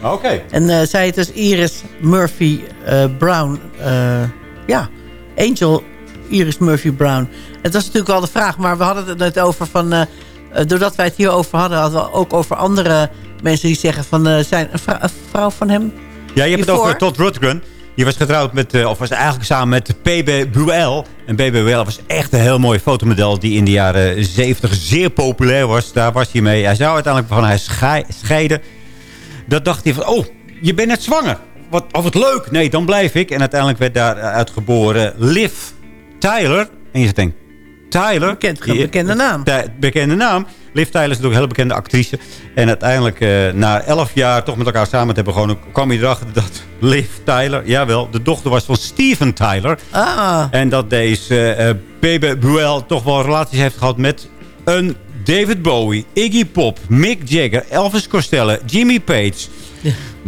Oké. En eh, zij heet dus Iris Murphy eh, Brown. eh, ja, Angel Iris Murphy Brown. Het was natuurlijk wel de vraag, maar we hadden het net over van... doordat wij het hierover hadden, hadden we ook over andere mensen die zeggen van... zijn een, vrou- een vrouw van hem Ja, je hebt het over Todd Rundgren. Die was getrouwd met, eh, of was eigenlijk samen met PB. En PB was echt een heel mooi fotomodel die in de jaren 70 zeer populair was. Daar was hij mee. Hij zou uiteindelijk van schei- scheiden. Dat dacht hij van, oh, je bent net zwanger. Wat, oh, wat leuk. Nee, dan blijf ik. En uiteindelijk werd daaruit geboren Liv Tyler. En je denkt, Tyler? Bekend, bekende naam. Bekende naam. Liv Tyler is natuurlijk een hele bekende actrice. En uiteindelijk, eh, na elf jaar toch met elkaar samen te hebben gewonnen... kwam hij erachter dat Liv Tyler, jawel, de dochter was van Steven Tyler. Ah. En dat deze eh Baby Buell toch wel relaties heeft gehad met een David Bowie, Iggy Pop, Mick Jagger, Elvis Costello, Jimmy Page.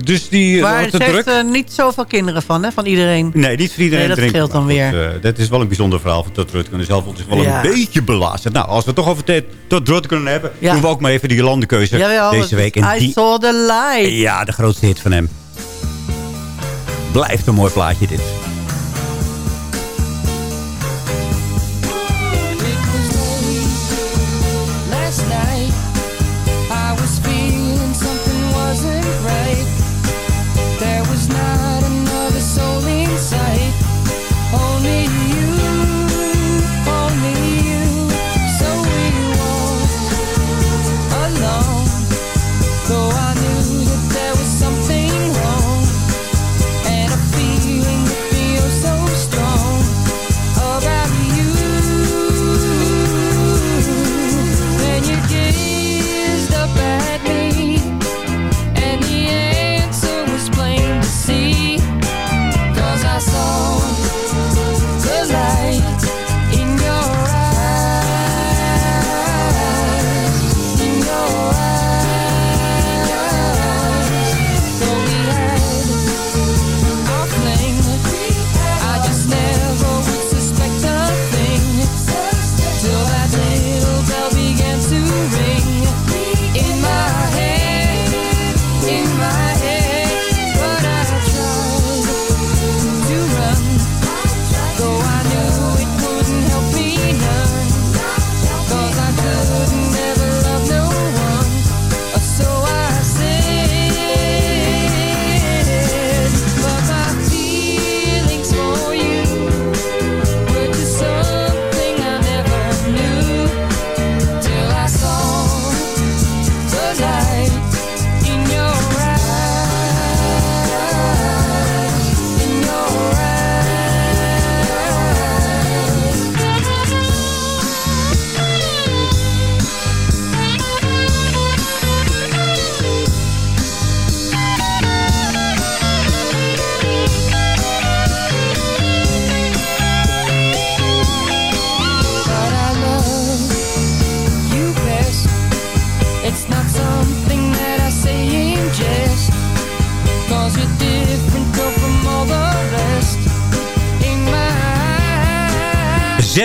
Dus die Maar te heeft druk. er niet zoveel kinderen van, hè? Van iedereen. Nee, niet voor iedereen Nee, dat scheelt dan Maar weer. goed, eh, dat is wel een bijzonder verhaal van Todd Rundgren. Zelf zich wel een beetje belazerd. Nou, als we het toch over Todd Rundgren hebben... Doen we ook maar even die landenkeuze Jawel, deze het week. En I die, saw the light. ja, de grootste hit van hem. Blijft een mooi plaatje dit.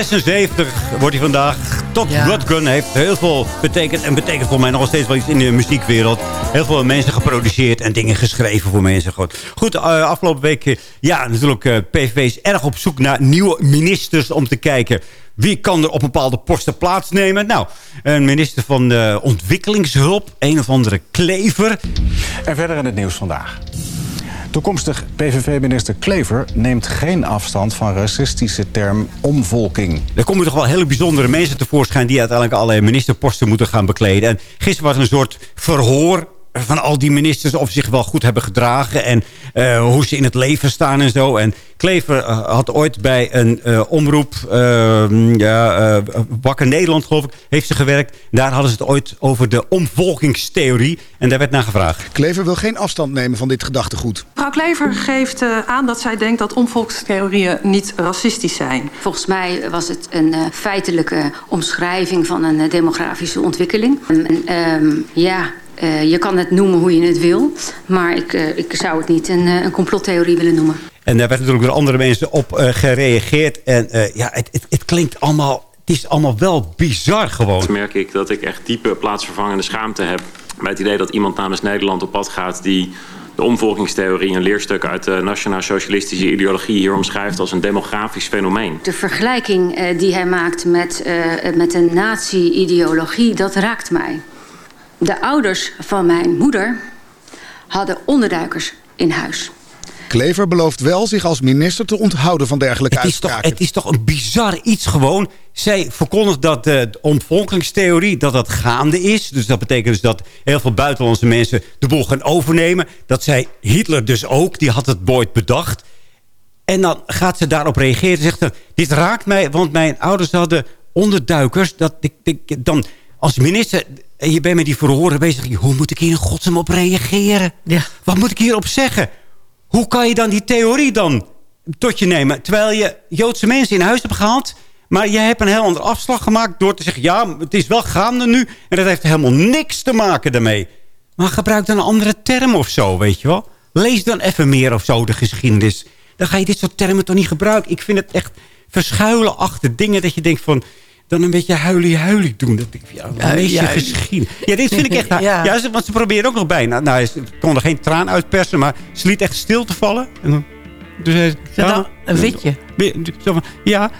76 wordt hij vandaag. Todd Ja. Heeft heel veel betekend. En betekent voor mij nog steeds wel iets in de muziekwereld. Heel veel mensen geproduceerd en dingen geschreven voor mensen. Goed, Goed eh, afgelopen week... eh, ja, natuurlijk, eh, PVV is erg op zoek naar nieuwe ministers... om te kijken wie kan er op bepaalde posten plaatsnemen. Nou, een minister van eh, ontwikkelingshulp. Een of andere klever. En verder in het nieuws vandaag. Toekomstig PVV-minister Klever neemt geen afstand van racistische term omvolking. Er komen toch wel hele bijzondere mensen tevoorschijn... die uiteindelijk allerlei ministerposten moeten gaan bekleden. En gisteren was een soort verhoor van al die ministers... of ze zich wel goed hebben gedragen... en eh, hoe ze in het leven staan en zo. En Klever eh, had ooit bij een eh, omroep... eh, ja, eh, Wakker Nederland, geloof ik, heeft ze gewerkt. Daar hadden ze het ooit over de omvolkingstheorie. En daar werd naar gevraagd. Klever wil geen afstand nemen van dit gedachtegoed. Mevrouw Klever geeft eh, aan dat zij denkt dat omvolkstheorieën niet racistisch zijn. Volgens mij was het een eh, feitelijke omschrijving van een demografische ontwikkeling. En, ehm, ja, eh, je kan het noemen hoe je het wil, maar ik, eh, ik zou het niet een, eh, een complottheorie willen noemen. En daar werd natuurlijk door andere mensen op gereageerd. En eh, ja, het, het, het klinkt allemaal... Het is allemaal wel bizar gewoon. merk ik dat ik echt diepe plaatsvervangende schaamte heb... bij het idee dat iemand namens Nederland op pad gaat... die de omvolkingstheorie een leerstuk uit de nationaal-socialistische ideologie hier omschrijft als een demografisch fenomeen. De vergelijking eh, die hij maakt met, uh, met een nazi-ideologie, dat raakt mij. De ouders van mijn moeder hadden onderduikers in huis. Klever belooft wel zich als minister te onthouden van dergelijke het is toch, uitspraken. Het is toch een bizar iets gewoon. Zij verkondigt dat de ontvolkingstheorie dat dat gaande is. Dus dat betekent dus dat heel veel buitenlandse mensen de boel gaan overnemen. Dat zij Hitler dus ook, die had het ooit bedacht. En dan gaat ze daarop reageren. Zegt ze, dit raakt mij, want mijn ouders hadden onderduikers. Dat, ik, ik, dan als minister, en je bent met die verhoren bezig. Hoe moet ik hier in godsnaam op reageren? Ja. Wat moet ik hierop zeggen? Hoe kan je dan die theorie dan tot je nemen? Terwijl je Joodse mensen in huis hebt gehaald... maar je hebt een heel andere afslag gemaakt... door te zeggen, ja, het is wel gaande nu... en dat heeft helemaal niks te maken daarmee. Maar gebruik dan een andere term of zo, weet je wel? Lees dan even meer of zo de geschiedenis. Dan ga je dit soort termen toch niet gebruiken. Ik vind het echt verschuilen achter dingen dat je denkt van dan een beetje huilie-huilie doen. Dat ik, ja, Ja, lees je ja. geschiedenis. Ja, dit vind ik echt... Ja. ja. want ze probeert ook nog bijna. Nou, ze kon er geen traan uitpersen, maar ze liet echt stil te vallen. En dan, dus hij, nou een witje? Ja,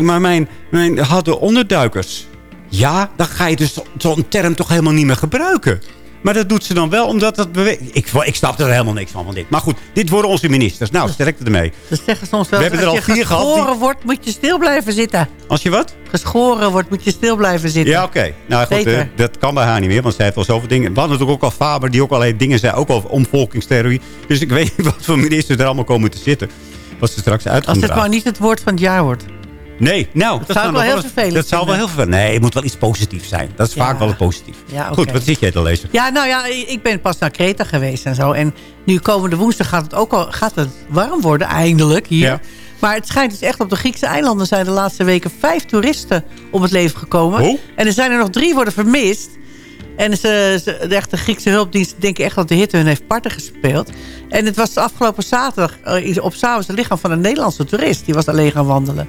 maar mijn, mijn hadden onderduikers. Ja, dan ga je dus zo- zo'n term toch helemaal niet meer gebruiken. Maar dat doet ze dan wel, omdat dat beweegt. Ik, ik snap er helemaal niks van, van dit. Maar goed, dit worden onze ministers. Nou, sterkte ermee. Ze zeggen soms wel, We hebben er als al je vier gehad, die- geschoren wordt, moet je stil blijven zitten. Als je wat? Geschoren wordt, moet je stil blijven zitten. Ja, oké. Nou goed, eh, dat kan bij haar niet meer, want zij heeft al zoveel dingen. We hadden natuurlijk ook al Faber, die ook allerlei dingen zei, ook over omvolkingstheorie. Dus ik weet niet wat voor ministers er allemaal komen te zitten. Wat ze straks uit Als dit maar niet het woord van het jaar wordt. Nee, nou, dat, zou wel heel vervelend Dat zou wel heel vervelend. Nee, het moet wel iets positiefs zijn. Dat is Ja. vaak wel het positief. Ja. Goed, wat zit jij te lezen? Ja, nou ja, ik ben pas naar Kreta geweest en zo. En nu komende woensdag gaat het ook al gaat het warm worden, eindelijk hier. Ja. Maar het schijnt dus echt op de Griekse eilanden zijn de laatste weken vijf toeristen om het leven gekomen. Oh. En er zijn er nog drie worden vermist. En ze, ze, de echte Griekse hulpdiensten denken echt dat de hitte hun heeft parten gespeeld. En het was de afgelopen zaterdag eh, op s'avonds het lichaam van een Nederlandse toerist. Die was alleen gaan wandelen.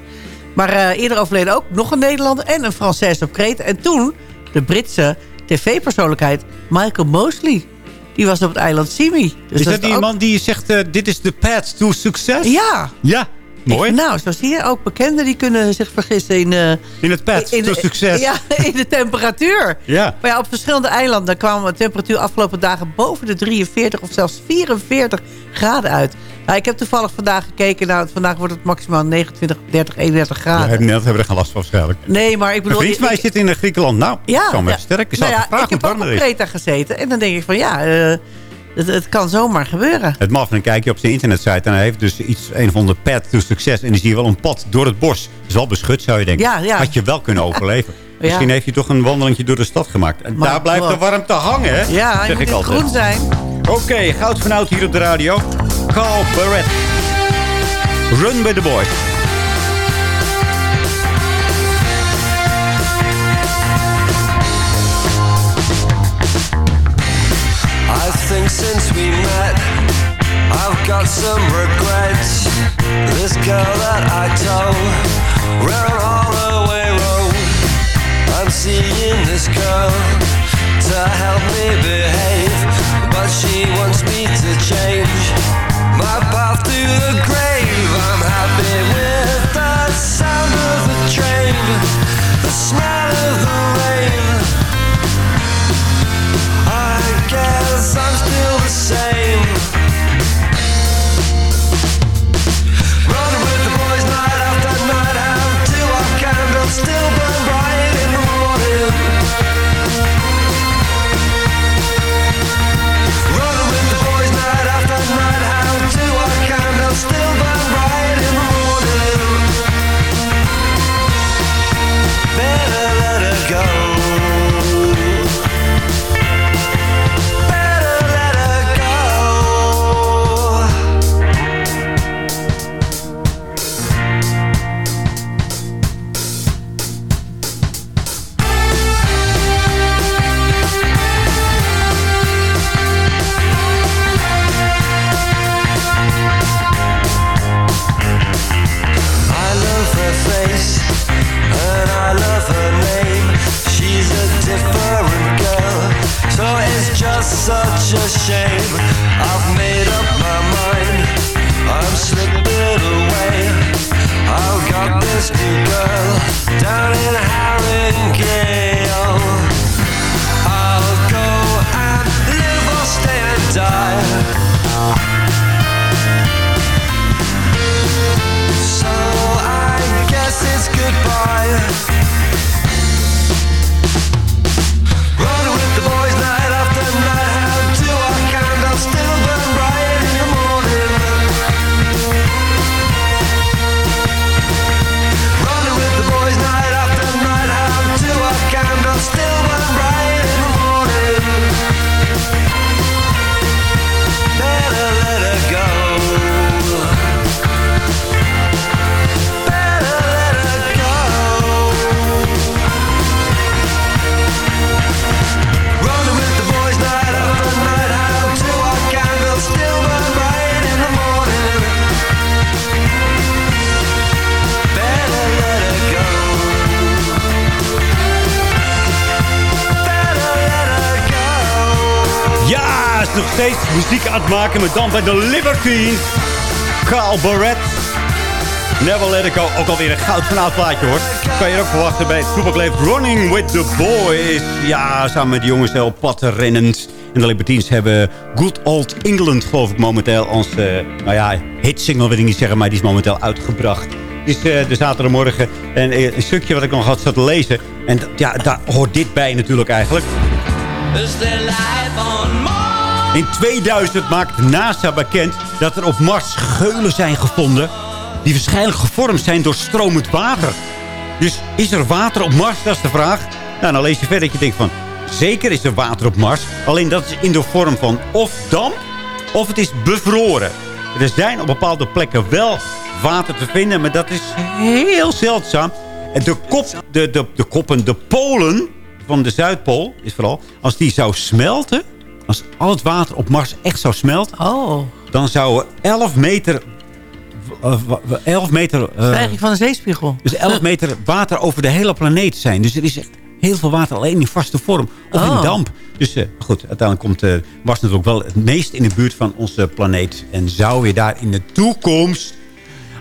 Maar eh, eerder overleden ook nog een Nederlander en een Française op Kreta. En toen de Britse tv-persoonlijkheid Michael Mosley. Die was op het eiland Simi. Dus is dat, die ook- man die zegt, eh, dit is de path to success? Ja. Ja, mooi. Ik- nou, zo zie je ook bekenden die kunnen zich vergissen in... eh, In het path in success. Ja, in de temperatuur. Ja. Maar ja, op verschillende eilanden kwamen de temperatuur afgelopen dagen boven de 43 of zelfs 44 graden uit. Nou, ik heb toevallig vandaag gekeken. Nou, vandaag wordt het maximaal 29, 30, 31 Ja, graden. hebben- dat hebben we er geen last van waarschijnlijk. Nee, maar ik Een bedoel... vriend van mij zit in Griekenland. Nou, ja, ik zal me ja. sterk. Ik Nou ja, ik heb ook op. Kreta gezeten. En dan denk ik van ja, eh, het, het kan zomaar gebeuren. Het maf, dan kijk je op zijn internetsite en hij heeft dus iets, een of ander pad to succes. En dan zie je wel een pad door het bos. Dat is wel beschut, zou je denken. Ja, ja. Had je wel kunnen overleven. Misschien heeft hij toch een wandelingje door de stad gemaakt. En Maar daar blijft de warmte hangen, hè? Ja, zeg moet ik altijd. groen zijn. Oké, goud van oud hier op de radio. Carl Barrett. Run with the boys. I think since we met, I've got some regrets. This girl that I told, we're on Holloway Road. I'm seeing this girl to help me behave, but she wants me to change smell of the steeds muziek aan het maken met dan bij de Libertines. Carl Barrett. Never Let It Go. Ook alweer een goud plaatje hoor. Kan je ook verwachten bij het voetbalkleef Running with the Boys. Ja, samen met de jongens heel pad rennend. En de Libertines hebben Good Old England geloof ik momenteel als, eh, nou ja, hitsingle wil ik niet zeggen, maar die is momenteel uitgebracht. Is eh, de zaterdagmorgen en eh, een stukje wat ik nog had zat te lezen. En ja, daar hoort dit bij natuurlijk eigenlijk. Life on? In 2000 maakt NASA bekend dat er op Mars geulen zijn gevonden... die waarschijnlijk gevormd zijn door stromend water. Dus is er water op Mars? Dat is de vraag. Nou, dan lees je verder dat je denkt van... zeker is er water op Mars. Alleen dat is in de vorm van of damp of het is bevroren. Er zijn op bepaalde plekken wel water te vinden... maar dat is heel zeldzaam. En de, kop, de, de, de koppen, de polen van de Zuidpool is vooral... als die zou smelten... als al het water op Mars echt zou smelten... Oh. dan zou er 11 meter... eh, wa- wa- 11 meter... eh, Stijging van de zeespiegel. dus 11 meter water over de hele planeet zijn. Dus er is echt heel veel water alleen in vaste vorm. Of in Oh. damp. Dus eh, goed, uiteindelijk komt eh Mars natuurlijk wel het meest in de buurt van onze planeet. En zou je daar in de toekomst...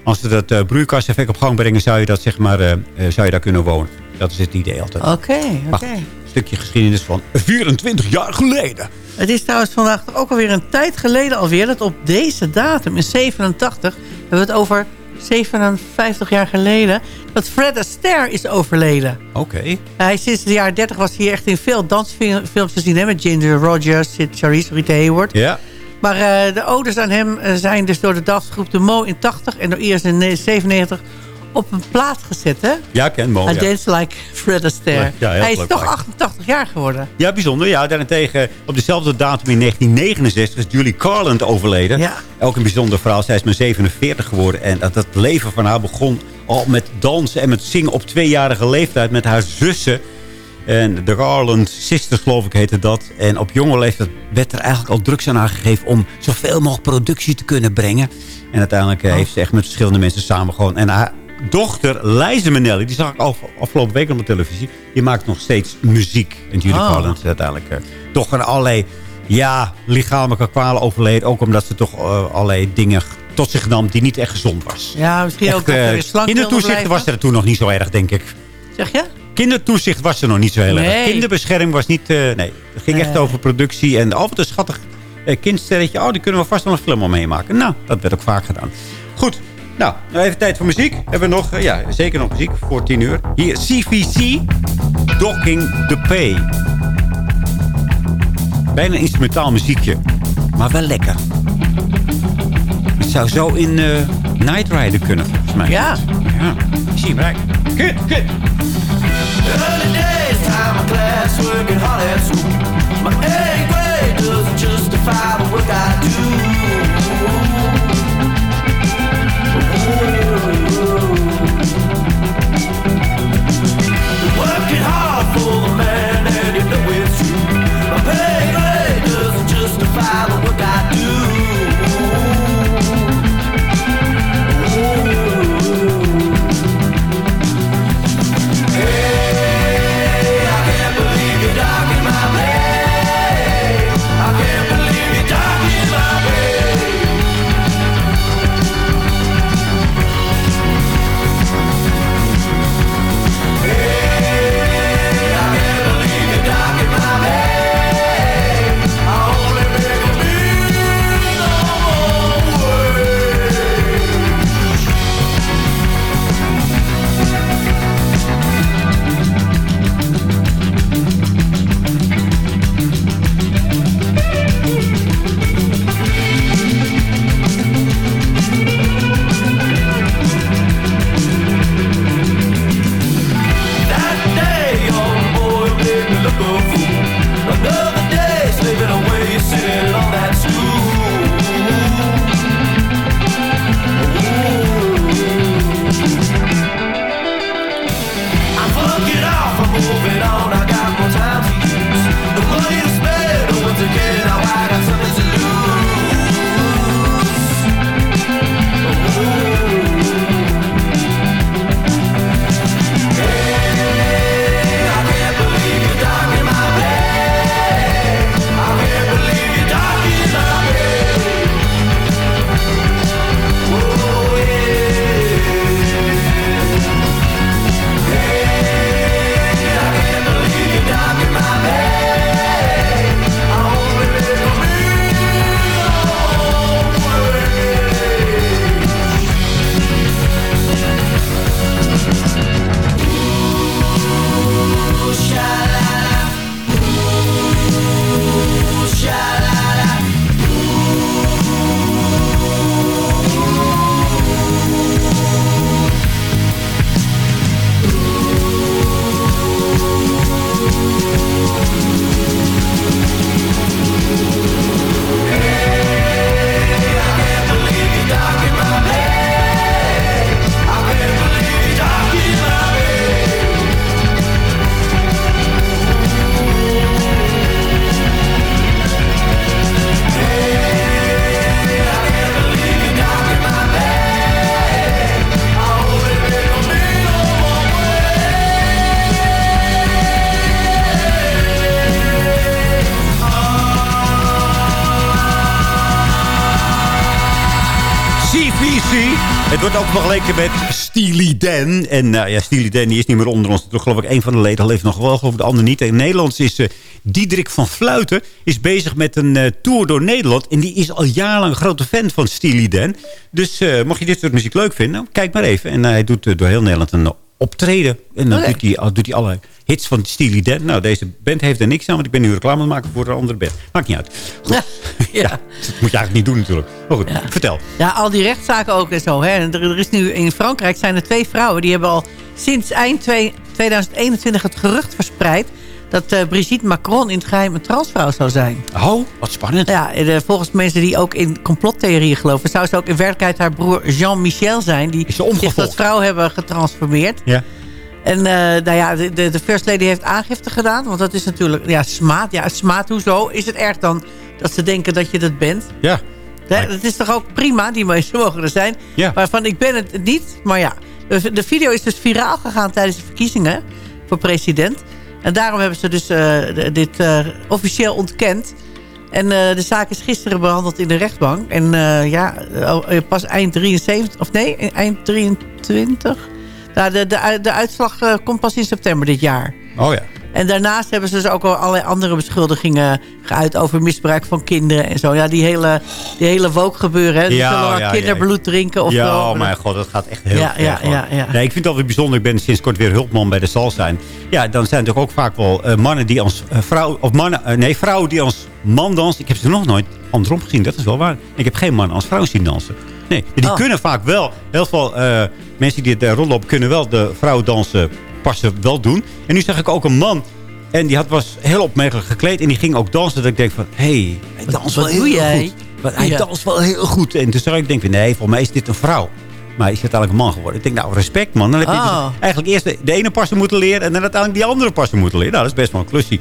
Als we dat eh broeikaseffect op gang brengen... zou je, dat, zeg maar, eh, eh, zou je daar kunnen wonen. Dat is het idee altijd. Oké, oké. Stukje geschiedenis van 24 jaar geleden. Het is trouwens vandaag ook alweer een tijd geleden alweer... dat op deze datum, in 87, hebben we het over 57 jaar geleden... dat Fred Astaire is overleden. Oké. Hij, sinds de jaren 30 was hij echt in veel dansfilms te zien. Hè, met Ginger Rogers, Sid Charisse, Rita Hayward. Ja. Maar eh, de ouders aan hem eh, zijn dus door de dansgroep De Mo in 80... en door Iris in 97 op een plaat gezet. Hè? Ja, ik ken Mo. Hij ja. dance like Fred Astaire. Ja, hij is toch plaatje. 88 jaar geworden. Ja, bijzonder. Ja, daarentegen op dezelfde datum in 1969 is Julie Carland overleden. Ja. Ook een bijzonder verhaal. Zij is maar 47 geworden. En dat het leven van haar begon al met dansen en met zingen op tweejarige leeftijd met haar zussen. En de Garland Sisters, geloof ik, heette dat. En op jonge leeftijd werd er eigenlijk al drugs aan haar gegeven... om zoveel mogelijk productie te kunnen brengen. En uiteindelijk eh, heeft ze echt met verschillende mensen samen gewoon... En haar dochter, Liza Minnelli, die zag ik afgelopen week op de televisie... die maakt nog steeds muziek. En Judy Oh. Garland is uiteindelijk eh, toch aan allerlei ja, lichamelijke kwalen overleden. Ook omdat ze toch eh, allerlei dingen tot zich nam die niet echt gezond was. Ja, misschien Echt, ook dat weer slank kindertoezicht blijven. was er toen nog niet zo erg, denk ik. Zeg je? Kindertoezicht was er nog niet zo heel erg. Kinderbescherming was niet... nee, het ging echt over productie. En toe een schattig kindsterretje. Oh, die kunnen we vast wel een film al meemaken. Nou, dat werd ook vaak gedaan. Goed. Nou, nou even tijd voor muziek. Hebben we nog, eh, ja, zeker nog muziek voor 10 uur. Hier, CVC, Docking the Pay. Bijna een instrumentaal muziekje. Maar wel lekker. Het zou zo in eh Night Rider kunnen, volgens mij. Ja. Ja. Zie je, Kut, kut. Early days, time class, working hard at school. My A grade doesn't justify the work I do. Working vergeleken met Steely Dan. En nou ja, Steely Dan die is niet meer onder ons. Toch geloof ik een van de leden leeft nog wel, geloof ik de ander niet. In Nederlands is uh, Diederik van Fluiten is bezig met een uh, tour door Nederland. En die is al jarenlang een grote fan van Steely Dan. Dus mocht je dit soort muziek leuk vinden, nou, kijk maar even. En hij doet door heel Nederland een optreden. En dan doet, hij, doet hij allerlei hits van Steely Dan. Nou, deze band heeft er niks aan, want ik ben nu reclame aan het maken voor een andere band. Maakt niet uit. Goed. Ja, ja. dat moet je eigenlijk niet doen natuurlijk. Maar goed, ja. vertel. Ja, al die rechtszaken ook en zo. Hè. Er, er, is nu in Frankrijk zijn er twee vrouwen. Die hebben al sinds eind 2021 het gerucht verspreid dat uh, Brigitte Macron in het geheim een transvrouw zou zijn. Oh, wat spannend. Ja, de, volgens mensen die ook in complottheorieën geloven... zou ze ook in werkelijkheid haar broer Jean-Michel zijn... die zich tot vrouw hebben getransformeerd. Ja. En uh, nou ja, de, de, First Lady heeft aangifte gedaan. Want dat is natuurlijk ja, smaad. Ja, smaad, hoezo? Is het erg dan dat ze denken dat je dat bent? Ja. dat is toch ook prima, die mensen mogen er zijn. Ja. Waarvan ik ben het niet, maar ja. De, de video is dus viraal gegaan tijdens de verkiezingen voor president. En daarom hebben ze dus uh, dit uh, officieel ontkend. En uh, de zaak is gisteren behandeld in de rechtbank. En ja, pas eind 73, of nee, eind 23... Nou, de, de, de uitslag uh, komt pas in september dit jaar. Oh ja. En daarnaast hebben ze dus ook al allerlei andere beschuldigingen geuit over misbruik van kinderen en zo. Ja, die hele, die hele woke gebeuren. Hè. Ze ja, kinderbloed ja. drinken. Of ja, oh mijn god, dat gaat echt heel ja, ver. Ja, ja, ja. Nee, ik vind het altijd bijzonder. Ik ben sinds kort weer hulpman bij de Sal zijn. Ja, dan zijn er ook vaak wel uh, mannen die als uh, vrouw... Of mannen, uh, nee, vrouwen die als man dansen. Ik heb ze nog nooit andersom gezien. Dat is wel waar. Ik heb geen man als vrouw zien dansen. Nee, die Oh. kunnen vaak wel. Heel veel uh, mensen die het uh, rondlopen kunnen wel de vrouwendansen passen wel doen. En nu zag ik ook een man. En die had, was heel opmerkelijk gekleed. En die ging ook dansen. Dat ik denk van, hé, hey, hij danst wel wat heel doe jij? goed. Maar hij Ja. danst wel heel goed. En toen zag ik, denk van, nee, voor mij is dit een vrouw. Maar hij is uiteindelijk een man geworden. Ik denk, nou, respect man. Dan heb je Oh. dus eigenlijk eerst de, de ene passen moeten leren... en dan uiteindelijk die andere passen moeten leren. Nou, dat is best wel een klusje.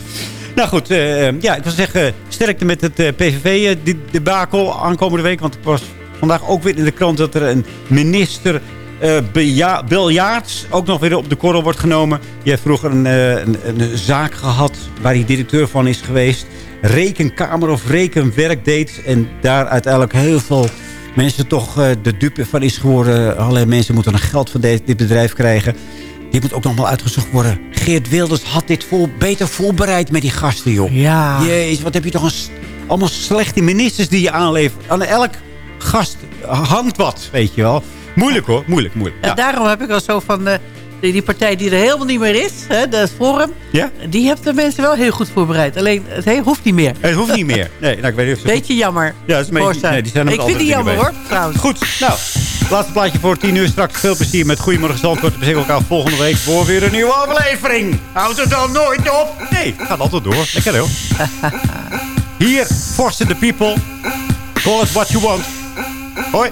Nou goed, uh, ja, ik wil zeggen, sterkte met het uh, PVV-debakel aankomende week. Want het was vandaag ook weer in de krant dat er een minister... Uh, Biljaards ook nog weer op de korrel wordt genomen. Die heeft vroeger een, uh, een, een, zaak gehad waar hij directeur van is geweest. Rekenkamer of rekenwerk deed. En daar uiteindelijk heel veel mensen toch uh, de dupe van is geworden. Allerlei mensen moeten nog geld van dit, dit bedrijf krijgen. Dit moet ook nog wel uitgezocht worden. Geert Wilders had dit vol, beter voorbereid met die gasten, joh. Ja. Jezus, wat heb je toch een, allemaal slechte ministers die je aanlevert. Aan elk gast hangt wat, weet je wel. Moeilijk hoor, moeilijk, moeilijk. Ja. daarom heb ik al zo van... Uh, die, die, partij die er helemaal niet meer is, hè, dat Forum... Ja? die heeft de mensen wel heel goed voorbereid. Alleen, het he, hoeft niet meer. Het hoeft niet meer. Nee, nou, ik weet niet of Beetje goed... jammer. Ja, dat is een beetje, nee, die zijn ik vind die jammer bezig. hoor, trouwens. Goed, nou, laatste plaatje voor 10 uur. Straks veel plezier met Goedemorgen Zandvoort. We zien elkaar volgende week voor weer een nieuwe aflevering. Houdt het dan nooit op? Nee, gaat altijd door. Lekker hoor. Hier, Force the People. Call it what you want. Hoi.